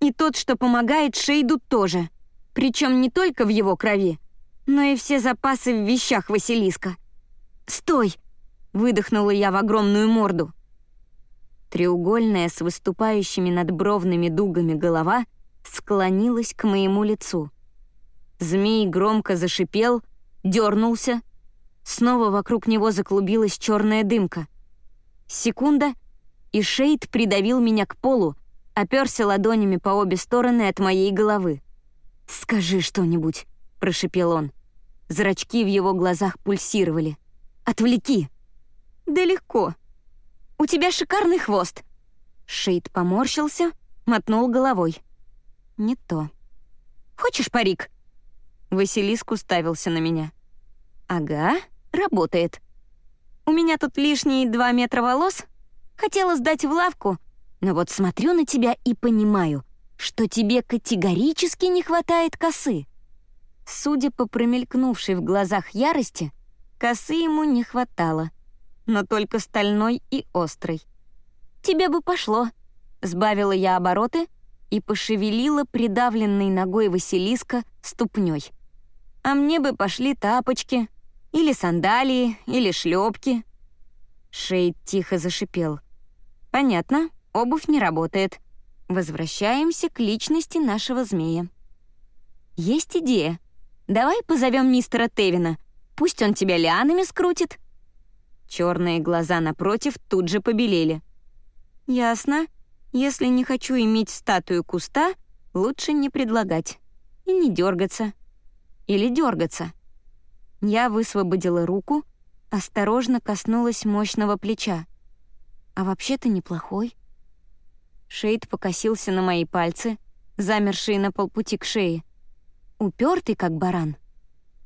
И тот, что помогает Шейду, тоже. Причем не только в его крови, но и все запасы в вещах Василиска. «Стой!» — выдохнула я в огромную морду. Треугольная с выступающими надбровными дугами голова склонилась к моему лицу. Змей громко зашипел, дернулся. Снова вокруг него заклубилась черная дымка. Секунда, и Шейд придавил меня к полу, оперся ладонями по обе стороны от моей головы. «Скажи что-нибудь», — прошепел он. Зрачки в его глазах пульсировали. «Отвлеки!» «Да легко», у тебя шикарный хвост!» Шейд поморщился, мотнул головой. «Не то». «Хочешь парик?» Василиск уставился на меня. «Ага, работает. У меня тут лишние два метра волос. Хотела сдать в лавку, но вот смотрю на тебя и понимаю, что тебе категорически не хватает косы». Судя по промелькнувшей в глазах ярости, косы ему не хватало — но только стальной и острый. «Тебе бы пошло», — сбавила я обороты и пошевелила придавленной ногой Василиска ступней. «А мне бы пошли тапочки. Или сандалии, или шлепки. Шейд тихо зашипел. «Понятно, обувь не работает. Возвращаемся к личности нашего змея. Есть идея. Давай позовем мистера Тевина. Пусть он тебя лианами скрутит». Черные глаза напротив тут же побелели. «Ясно. Если не хочу иметь статую куста, лучше не предлагать. И не дергаться. Или дергаться». Я высвободила руку, осторожно коснулась мощного плеча. «А вообще-то неплохой». Шейд покосился на мои пальцы, замершие на полпути к шее. Упертый, как баран.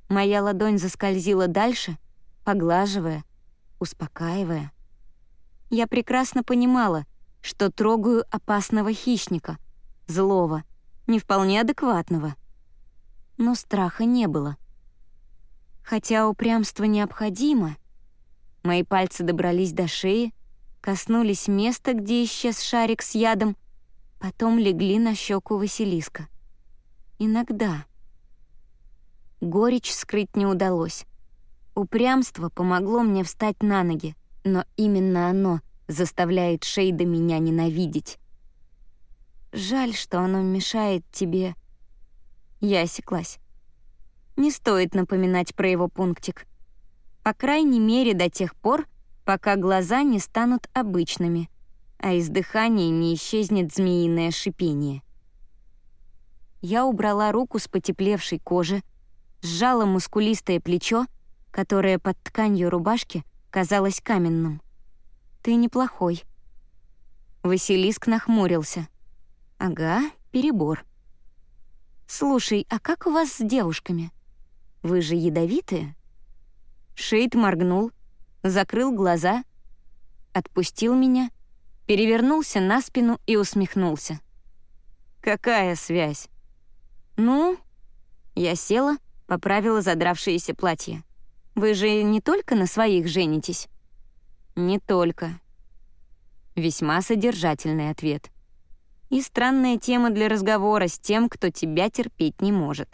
Моя ладонь заскользила дальше, поглаживая, успокаивая. Я прекрасно понимала, что трогаю опасного хищника, злого, не вполне адекватного. Но страха не было. Хотя упрямство необходимо, мои пальцы добрались до шеи, коснулись места, где исчез шарик с ядом, потом легли на щеку Василиска. Иногда. Горечь скрыть не удалось. Упрямство помогло мне встать на ноги, но именно оно заставляет Шейда меня ненавидеть. Жаль, что оно мешает тебе... Я осеклась. Не стоит напоминать про его пунктик. По крайней мере, до тех пор, пока глаза не станут обычными, а из дыхания не исчезнет змеиное шипение. Я убрала руку с потеплевшей кожи, сжала мускулистое плечо, которое под тканью рубашки казалось каменным. «Ты неплохой». Василиск нахмурился. «Ага, перебор». «Слушай, а как у вас с девушками? Вы же ядовитые?» Шейд моргнул, закрыл глаза, отпустил меня, перевернулся на спину и усмехнулся. «Какая связь?» «Ну...» Я села, поправила задравшееся платье. «Вы же не только на своих женитесь?» «Не только». Весьма содержательный ответ. И странная тема для разговора с тем, кто тебя терпеть не может.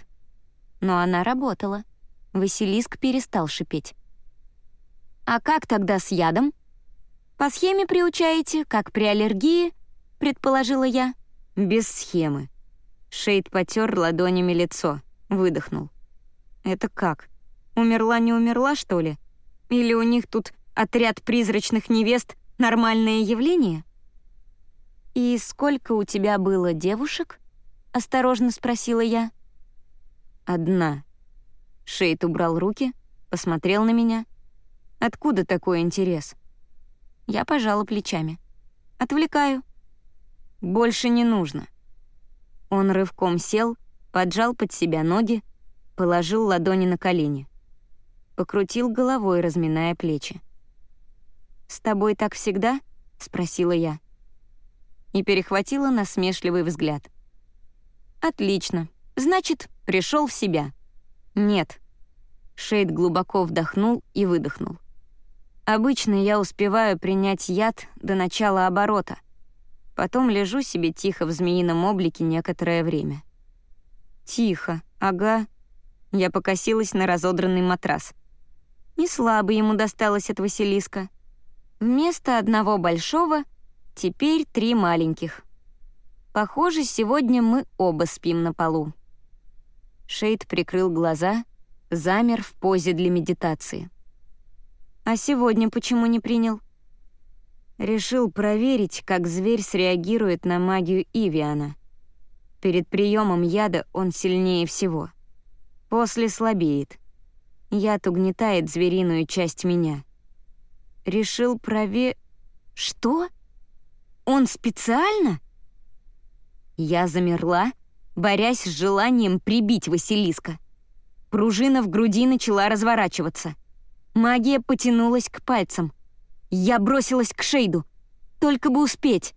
Но она работала. Василиск перестал шипеть. А как тогда с ядом? По схеме приучаете, как при аллергии, предположила я. Без схемы. Шейд потер ладонями лицо, выдохнул. Это как? Умерла не умерла, что ли? Или у них тут отряд призрачных невест — нормальное явление? «И сколько у тебя было девушек?» — осторожно спросила я. «Одна», Шейд убрал руки, посмотрел на меня. «Откуда такой интерес?» Я пожала плечами. «Отвлекаю». «Больше не нужно». Он рывком сел, поджал под себя ноги, положил ладони на колени. Покрутил головой, разминая плечи. «С тобой так всегда?» — спросила я. И перехватила насмешливый взгляд. «Отлично. Значит, пришел в себя». «Нет». Шейд глубоко вдохнул и выдохнул. «Обычно я успеваю принять яд до начала оборота. Потом лежу себе тихо в змеином облике некоторое время». «Тихо, ага». Я покосилась на разодранный матрас. Не слабо ему досталось от Василиска. Вместо одного большого теперь три маленьких. Похоже, сегодня мы оба спим на полу. Шейд прикрыл глаза, замер в позе для медитации. «А сегодня почему не принял?» Решил проверить, как зверь среагирует на магию Ивиана. Перед приемом яда он сильнее всего. После слабеет. Яд угнетает звериную часть меня. Решил прове... Что? Он специально? Я замерла, борясь с желанием прибить Василиска. Пружина в груди начала разворачиваться. Магия потянулась к пальцам. Я бросилась к Шейду. Только бы успеть.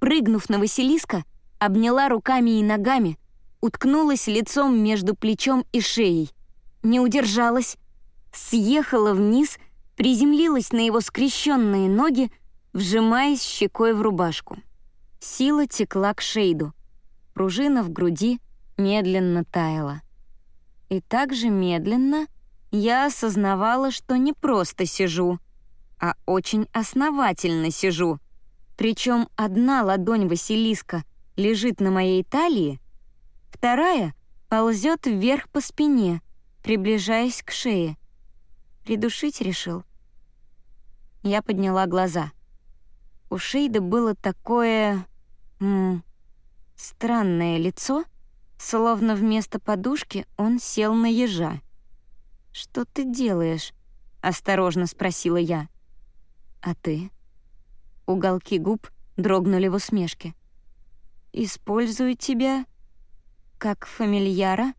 Прыгнув на Василиска, обняла руками и ногами, уткнулась лицом между плечом и шеей. Не удержалась, съехала вниз, приземлилась на его скрещенные ноги, вжимаясь щекой в рубашку. Сила текла к Шейду — Пружина в груди медленно таяла. И также медленно я осознавала, что не просто сижу, а очень основательно сижу. Причем одна ладонь Василиска лежит на моей талии, вторая ползет вверх по спине, приближаясь к шее. Придушить решил. Я подняла глаза. У Шейда было такое... М странное лицо, словно вместо подушки он сел на ежа. «Что ты делаешь?» — осторожно спросила я. «А ты?» Уголки губ дрогнули в усмешке. «Использую тебя как фамильяра?»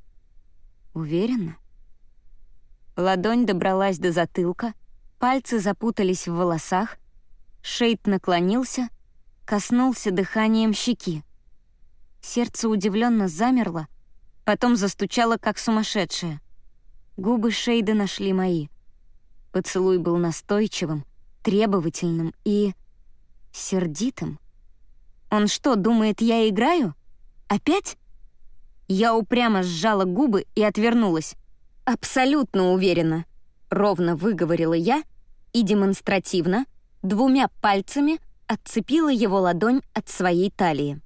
«Уверена?» Ладонь добралась до затылка, пальцы запутались в волосах, Шейд наклонился, коснулся дыханием щеки. Сердце удивленно замерло, потом застучало, как сумасшедшее. Губы Шейда нашли мои. Поцелуй был настойчивым, требовательным и... сердитым. Он что, думает, я играю? Опять? Я упрямо сжала губы и отвернулась. «Абсолютно уверена», — ровно выговорила я и демонстративно, двумя пальцами отцепила его ладонь от своей талии.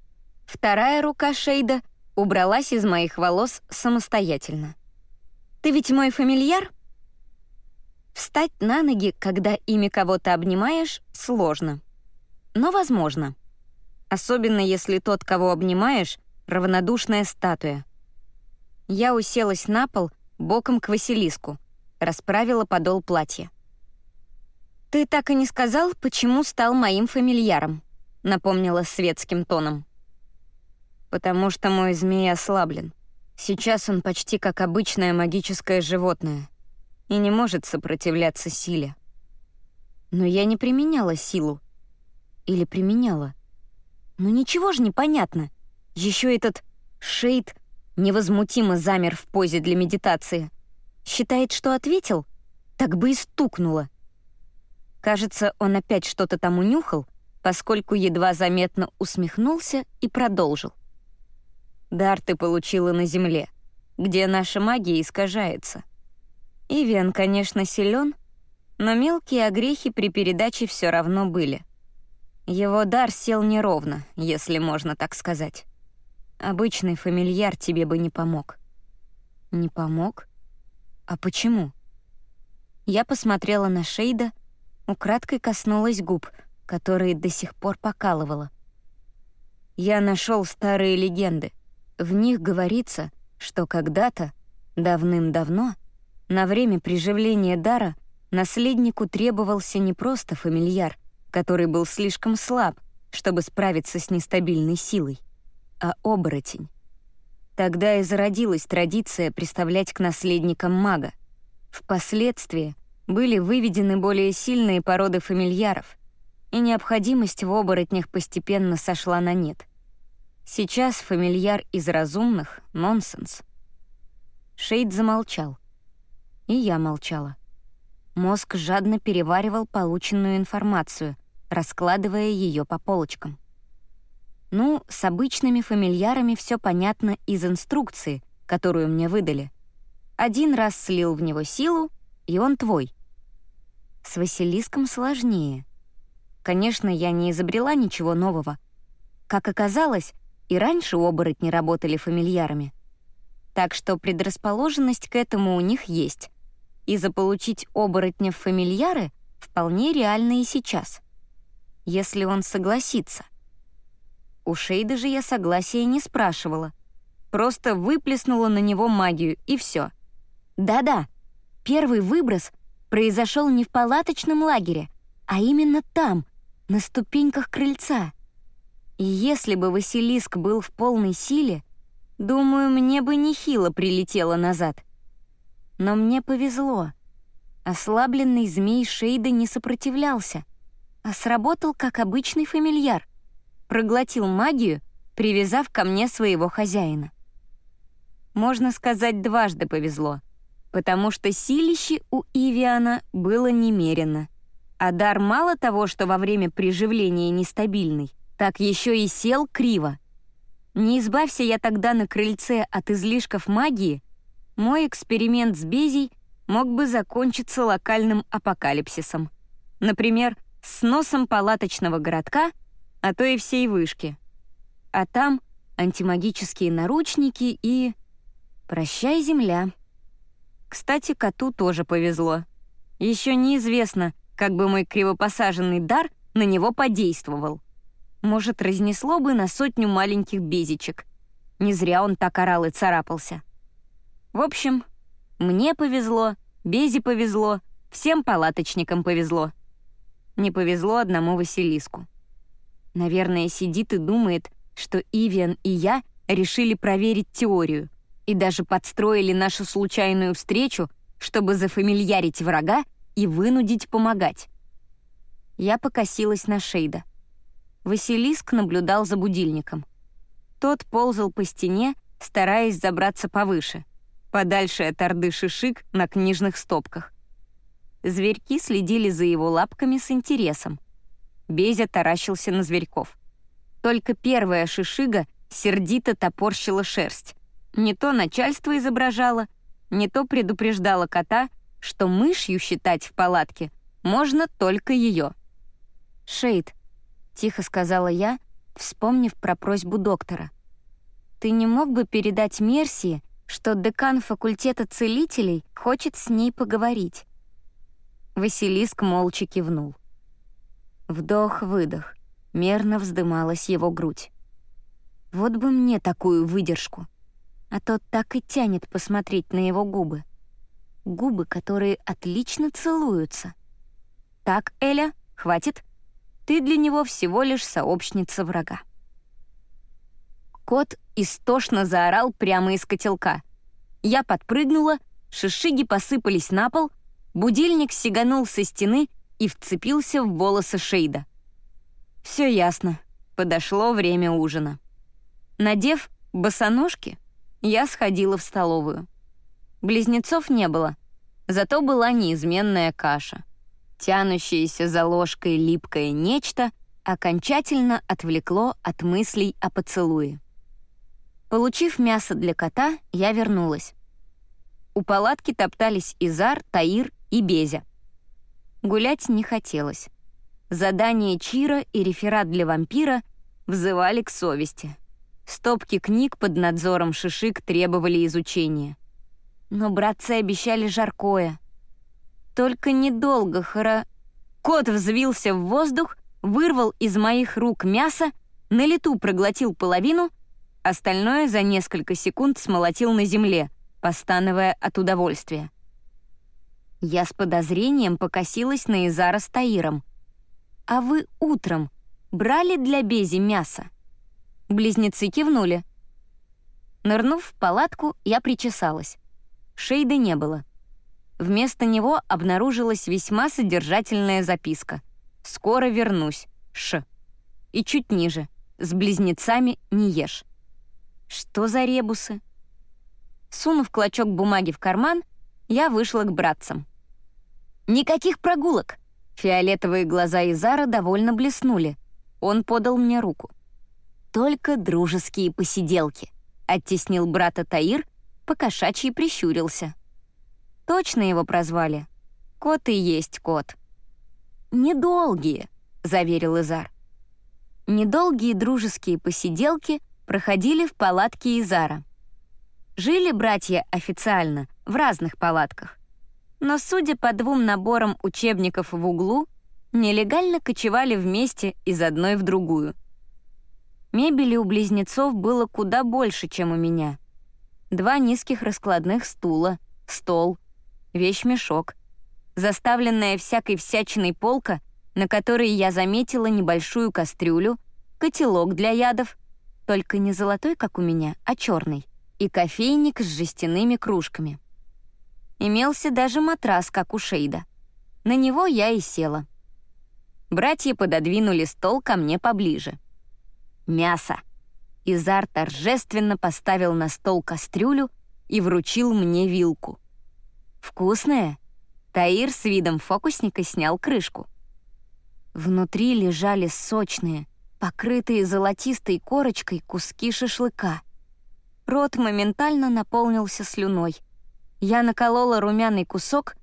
Вторая рука Шейда убралась из моих волос самостоятельно. «Ты ведь мой фамильяр?» Встать на ноги, когда ими кого-то обнимаешь, сложно. Но возможно. Особенно если тот, кого обнимаешь, равнодушная статуя. Я уселась на пол боком к Василиску, расправила подол платья. «Ты так и не сказал, почему стал моим фамильяром», — напомнила светским тоном. «Потому что мой змей ослаблен. Сейчас он почти как обычное магическое животное и не может сопротивляться силе. Но я не применяла силу. Или применяла. Но ничего же не понятно. Еще этот Шейд невозмутимо замер в позе для медитации. Считает, что ответил? Так бы и стукнуло. Кажется, он опять что-то там унюхал, поскольку едва заметно усмехнулся и продолжил. «Дар ты получила на Земле, где наша магия искажается. Ивен, конечно, силен, но мелкие огрехи при передаче все равно были. Его дар сел неровно, если можно так сказать. Обычный фамильяр тебе бы не помог». «Не помог? А почему?» Я посмотрела на Шейда, украдкой коснулась губ, которые до сих пор покалывала. Я нашел старые легенды. В них говорится, что когда-то, давным-давно, на время приживления дара наследнику требовался не просто фамильяр, который был слишком слаб, чтобы справиться с нестабильной силой, а оборотень. Тогда и зародилась традиция представлять к наследникам мага. Впоследствии были выведены более сильные породы фамильяров, и необходимость в оборотнях постепенно сошла на нет. Сейчас фамильяр из разумных — нонсенс. Шейд замолчал. И я молчала. Мозг жадно переваривал полученную информацию, раскладывая ее по полочкам. Ну, с обычными фамильярами все понятно из инструкции, которую мне выдали. Один раз слил в него силу, и он твой. С Василиском сложнее. Конечно, я не изобрела ничего нового. Как оказалось, и раньше оборотни работали фамильярами. Так что предрасположенность к этому у них есть. И заполучить оборотня в фамильяры вполне реально и сейчас. Если он согласится. У Шейда же я согласия не спрашивала. Просто выплеснула на него магию, и все. Да-да, первый выброс произошел не в палаточном лагере, а именно там, на ступеньках крыльца. И если бы Василиск был в полной силе, думаю, мне бы нехило прилетело назад. Но мне повезло. Ослабленный змей Шейда не сопротивлялся, а сработал как обычный фамильяр. Проглотил магию, привязав ко мне своего хозяина. Можно сказать, дважды повезло — потому что силище у Ивиана было немерено. А дар мало того, что во время приживления нестабильный, так еще и сел криво. Не избавься я тогда на крыльце от излишков магии, мой эксперимент с Безей мог бы закончиться локальным апокалипсисом. Например, с носом палаточного городка, а то и всей вышки. А там антимагические наручники и... Прощай, земля. Кстати, коту тоже повезло. Еще неизвестно, как бы мой кривопосаженный дар на него подействовал. Может, разнесло бы на сотню маленьких безечек. Не зря он так орал и царапался. В общем, мне повезло, Безе повезло, всем палаточникам повезло. Не повезло одному Василиску. Наверное, сидит и думает, что Ивиан и я решили проверить теорию и даже подстроили нашу случайную встречу, чтобы зафамильярить врага и вынудить помогать. Я покосилась на Шейда. Василиск наблюдал за будильником. Тот ползал по стене, стараясь забраться повыше, подальше от орды шишик на книжных стопках. Зверьки следили за его лапками с интересом. Безя таращился на зверьков. Только первая шишига сердито топорщила шерсть. Не то начальство изображало, не то предупреждало кота, что мышью считать в палатке можно только ее. «Шейд», — тихо сказала я, вспомнив про просьбу доктора. «Ты не мог бы передать Мерсии, что декан факультета целителей хочет с ней поговорить?» Василиск молча кивнул. Вдох-выдох. Мерно вздымалась его грудь. Вот бы мне такую выдержку. А то так и тянет посмотреть на его губы. Губы, которые отлично целуются. Так, Эля, хватит. Ты для него всего лишь сообщница врага. Кот истошно заорал прямо из котелка. Я подпрыгнула, шишиги посыпались на пол, будильник сиганул со стены и вцепился в волосы Шейда. Все ясно. Подошло время ужина. Надев босоножки, я сходила в столовую. Близнецов не было, зато была неизменная каша. Тянущееся за ложкой липкое нечто окончательно отвлекло от мыслей о поцелуе. Получив мясо для кота, я вернулась. У палатки топтались Изар, Таир и Безя. Гулять не хотелось. Задание Чира и реферат для вампира взывали к совести. Стопки книг под надзором Шишик требовали изучения. Но братцы обещали жаркое. Только недолго хора... Кот взвился в воздух, вырвал из моих рук мясо, на лету проглотил половину, остальное за несколько секунд смолотил на земле, постановая от удовольствия. Я с подозрением покосилась на Изара с Таиром. «А вы утром брали для Бези мясо?» Близнецы кивнули. Нырнув в палатку, я причесалась. Шейда не было. Вместо него обнаружилась весьма содержательная записка. «Скоро вернусь. Ш». И чуть ниже. «С близнецами не ешь». Что за ребусы? Сунув клочок бумаги в карман, я вышла к братцам. «Никаких прогулок!» Фиолетовые глаза Изара довольно блеснули. Он подал мне руку. «Только дружеские посиделки», — оттеснил брата Таир, покошачьи прищурился. Точно его прозвали. Кот и есть кот. «Недолгие», — заверил Изар. Недолгие дружеские посиделки проходили в палатке Изара. Жили братья официально в разных палатках. Но, судя по двум наборам учебников в углу, нелегально кочевали вместе из одной в другую. Мебели у близнецов было куда больше, чем у меня. Два низких раскладных стула, стол, вещмешок, заставленная всякой всячиной полка, на которой я заметила небольшую кастрюлю, котелок для ядов, только не золотой, как у меня, а черный, и кофейник с жестяными кружками. Имелся даже матрас, как у Шейда. На него я и села. Братья пододвинули стол ко мне поближе. Мясо. Изар торжественно поставил на стол кастрюлю и вручил мне вилку. «Вкусное?» Таир с видом фокусника снял крышку. Внутри лежали сочные, покрытые золотистой корочкой куски шашлыка. Рот моментально наполнился слюной. Я наколола румяный кусок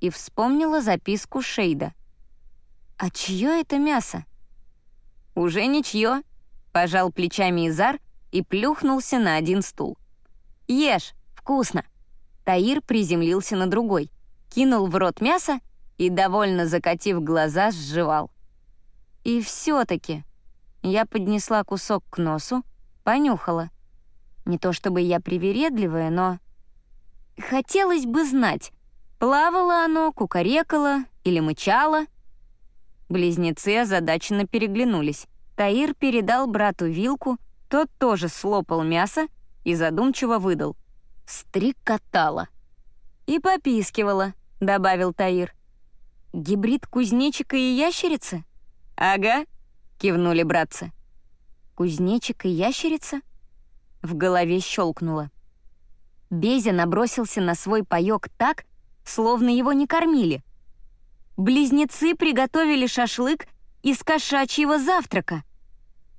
и вспомнила записку Шейда. «А чье это мясо?» «Уже ничье», — пожал плечами Изар и плюхнулся на один стул. «Ешь, вкусно!» Таир приземлился на другой, кинул в рот мясо и, довольно закатив глаза, сживал. И все-таки я поднесла кусок к носу, понюхала. Не то чтобы я привередливая, но... Хотелось бы знать, плавало оно, кукарекало или мычало. Близнецы озадаченно переглянулись. Таир передал брату вилку, тот тоже слопал мясо и задумчиво выдал. «Стрикотала». «И попискивала», — добавил Таир. «Гибрид кузнечика и ящерицы?» «Ага», — кивнули братцы. «Кузнечик и ящерица?» В голове щелкнуло. Безя набросился на свой паёк так, словно его не кормили. Близнецы приготовили шашлык из кошачьего завтрака,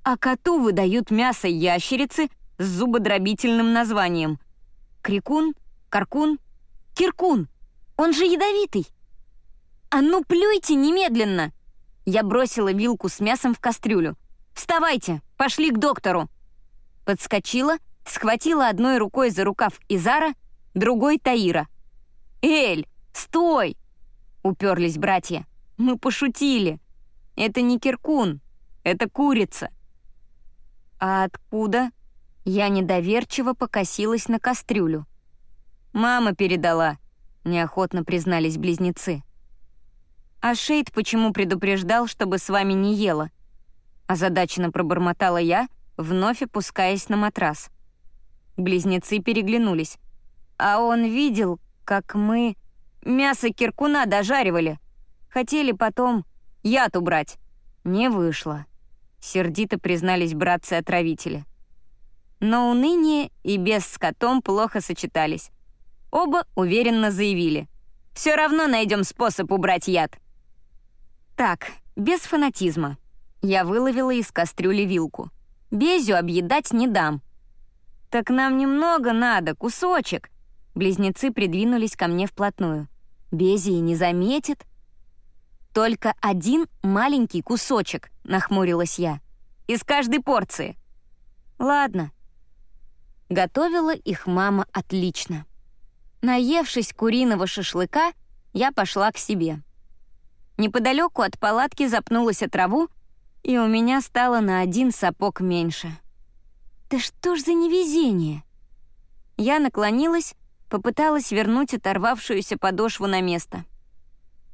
а коту выдают мясо ящерицы с зубодробительным названием. Крикун, каркун, киркун. Он же ядовитый. «А ну плюйте немедленно!» Я бросила вилку с мясом в кастрюлю. «Вставайте, пошли к доктору!» Подскочила, схватила одной рукой за рукав Изара, другой — Таира. «Эль, стой!» — уперлись братья. «Мы пошутили. Это не киркун, это курица». «А откуда?» Я недоверчиво покосилась на кастрюлю. «Мама передала», — неохотно признались близнецы. «А Шейд почему предупреждал, чтобы с вами не ела?» Озадаченно пробормотала я, вновь опускаясь на матрас. Близнецы переглянулись. «А он видел, как мы мясо киркуна дожаривали. Хотели потом яд убрать. Не вышло». Сердито признались братцы-отравители. Но уныние и без с котом плохо сочетались. Оба уверенно заявили. «Все равно найдем способ убрать яд». Так, без фанатизма. Я выловила из кастрюли вилку. Безю объедать не дам. «Так нам немного надо, кусочек». Близнецы придвинулись ко мне вплотную. Бези и не заметит. «Только один маленький кусочек», — нахмурилась я. «Из каждой порции». «Ладно». Готовила их мама отлично. Наевшись куриного шашлыка, я пошла к себе. Неподалеку от палатки запнулась о траву, и у меня стало на один сапог меньше. «Да что ж за невезение!» Я наклонилась, попыталась вернуть оторвавшуюся подошву на место.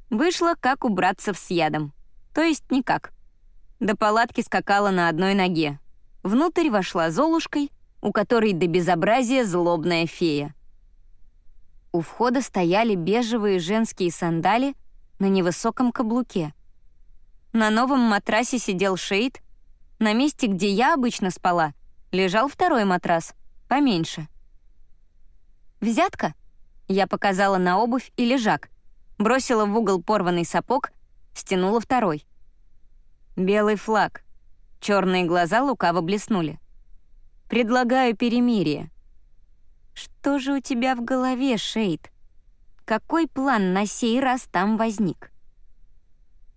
Вышло, как у братцев с ядом. То есть никак. До палатки скакала на одной ноге. Внутрь вошла Золушкой, у которой до безобразия злобная фея. У входа стояли бежевые женские сандали — на невысоком каблуке. На новом матрасе сидел Шейд. На месте, где я обычно спала, лежал второй матрас, поменьше. «Взятка?» Я показала на обувь и лежак, бросила в угол порванный сапог, стянула второй. Белый флаг. Черные глаза лукаво блеснули. «Предлагаю перемирие». «Что же у тебя в голове, Шейд?» Какой план на сей раз там возник?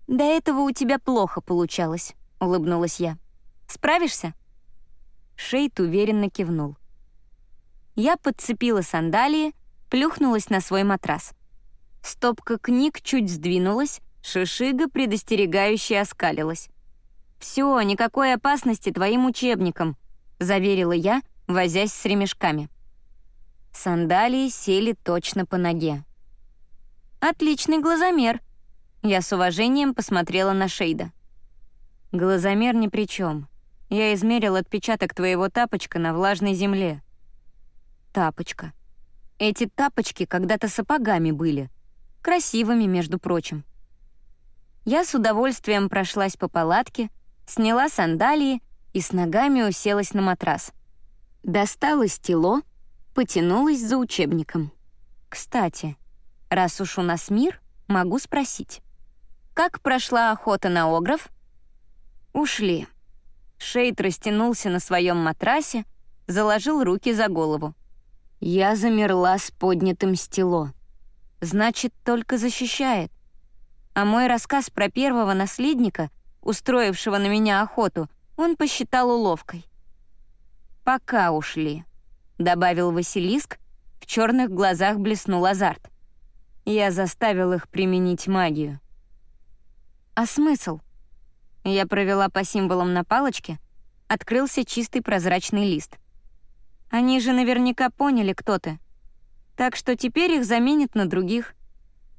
«До этого у тебя плохо получалось», — улыбнулась я. «Справишься?» Шейт уверенно кивнул. Я подцепила сандалии, плюхнулась на свой матрас. Стопка книг чуть сдвинулась, шишига предостерегающе оскалилась. «Все, никакой опасности твоим учебникам», — заверила я, возясь с ремешками. Сандалии сели точно по ноге. «Отличный глазомер!» Я с уважением посмотрела на Шейда. «Глазомер ни при чем. Я измерил отпечаток твоего тапочка на влажной земле». «Тапочка. Эти тапочки когда-то сапогами были. Красивыми, между прочим». Я с удовольствием прошлась по палатке, сняла сандалии и с ногами уселась на матрас. Достала стело, потянулась за учебником. Кстати, Раз уж у нас мир, могу спросить. Как прошла охота на огров? Ушли. Шейд растянулся на своем матрасе, заложил руки за голову. Я замерла с поднятым стело. Значит, только защищает. А мой рассказ про первого наследника, устроившего на меня охоту, он посчитал уловкой. «Пока ушли», — добавил Василиск, в черных глазах блеснул азарт. Я заставил их применить магию. А смысл? Я провела по символам на палочке, открылся чистый прозрачный лист. Они же наверняка поняли, кто ты. Так что теперь их заменят на других.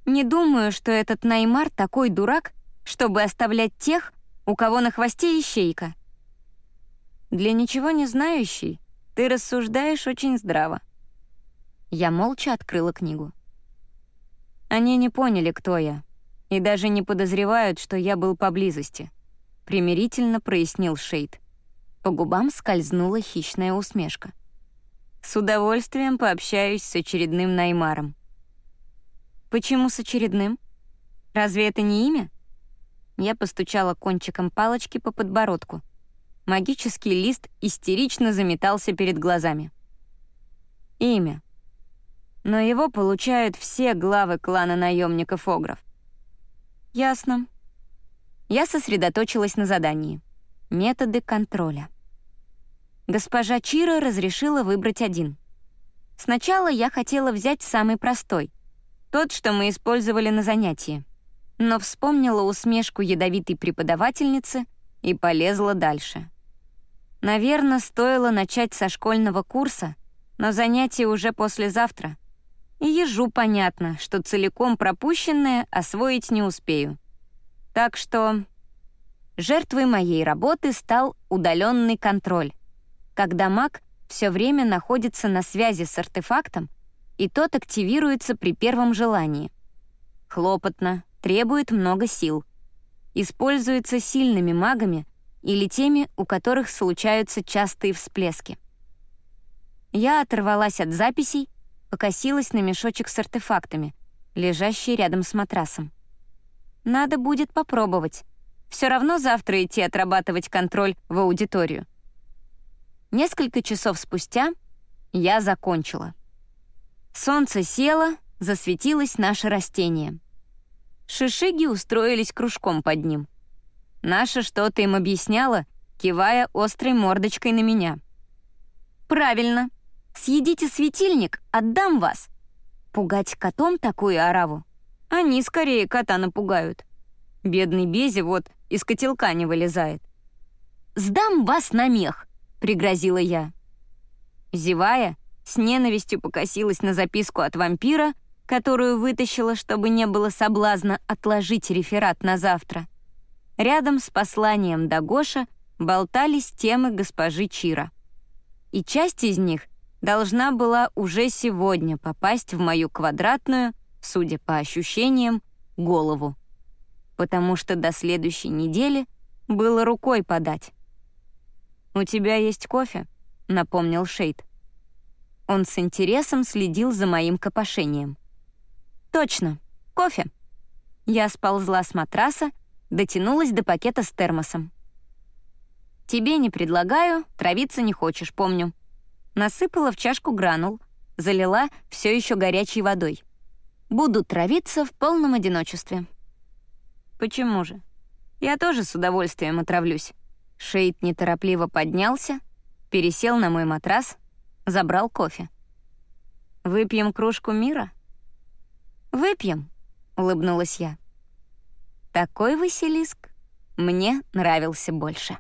Не думаю, что этот Наймар такой дурак, чтобы оставлять тех, у кого на хвосте ищейка. Для ничего не знающий, ты рассуждаешь очень здраво. Я молча открыла книгу. Они не поняли, кто я, и даже не подозревают, что я был поблизости», — примирительно прояснил Шейд. По губам скользнула хищная усмешка. «С удовольствием пообщаюсь с очередным Наймаром». «Почему с очередным? Разве это не имя?» Я постучала кончиком палочки по подбородку. Магический лист истерично заметался перед глазами. «Имя», но его получают все главы клана наемников Огров. Ясно. Я сосредоточилась на задании. Методы контроля. Госпожа Чира разрешила выбрать один. Сначала я хотела взять самый простой, тот, что мы использовали на занятии, но вспомнила усмешку ядовитой преподавательницы и полезла дальше. Наверное, стоило начать со школьного курса, но занятие уже послезавтра — и ежу понятно, что целиком пропущенное освоить не успею. Так что жертвой моей работы стал удаленный контроль, когда маг все время находится на связи с артефактом, и тот активируется при первом желании. Хлопотно, требует много сил. Используется сильными магами или теми, у которых случаются частые всплески. Я оторвалась от записей покосилась на мешочек с артефактами, лежащий рядом с матрасом. Надо будет попробовать. Все равно завтра идти отрабатывать контроль в аудиторию. Несколько часов спустя я закончила. Солнце село, засветилось наше растение. Шишиги устроились кружком под ним. Наша что-то им объясняла, кивая острой мордочкой на меня. «Правильно», Съедите светильник, отдам вас. Пугать котом такую ораву? Они скорее кота напугают. Бедный Бези вот из котелка не вылезает. «Сдам вас на мех», — пригрозила я. Зевая, с ненавистью покосилась на записку от вампира, которую вытащила, чтобы не было соблазна отложить реферат на завтра. Рядом с посланием Дагоша болтались темы госпожи Чира. И часть из них должна была уже сегодня попасть в мою квадратную, судя по ощущениям, голову. Потому что до следующей недели было рукой подать. «У тебя есть кофе?» — напомнил Шейд. Он с интересом следил за моим копошением. «Точно, кофе». Я сползла с матраса, дотянулась до пакета с термосом. «Тебе не предлагаю, травиться не хочешь, помню», насыпала в чашку гранул, залила все еще горячей водой. Буду травиться в полном одиночестве. Почему же? Я тоже с удовольствием отравлюсь. Шейд неторопливо поднялся, пересел на мой матрас, забрал кофе. «Выпьем кружку мира?» «Выпьем», — улыбнулась я. Такой Василиск мне нравился больше.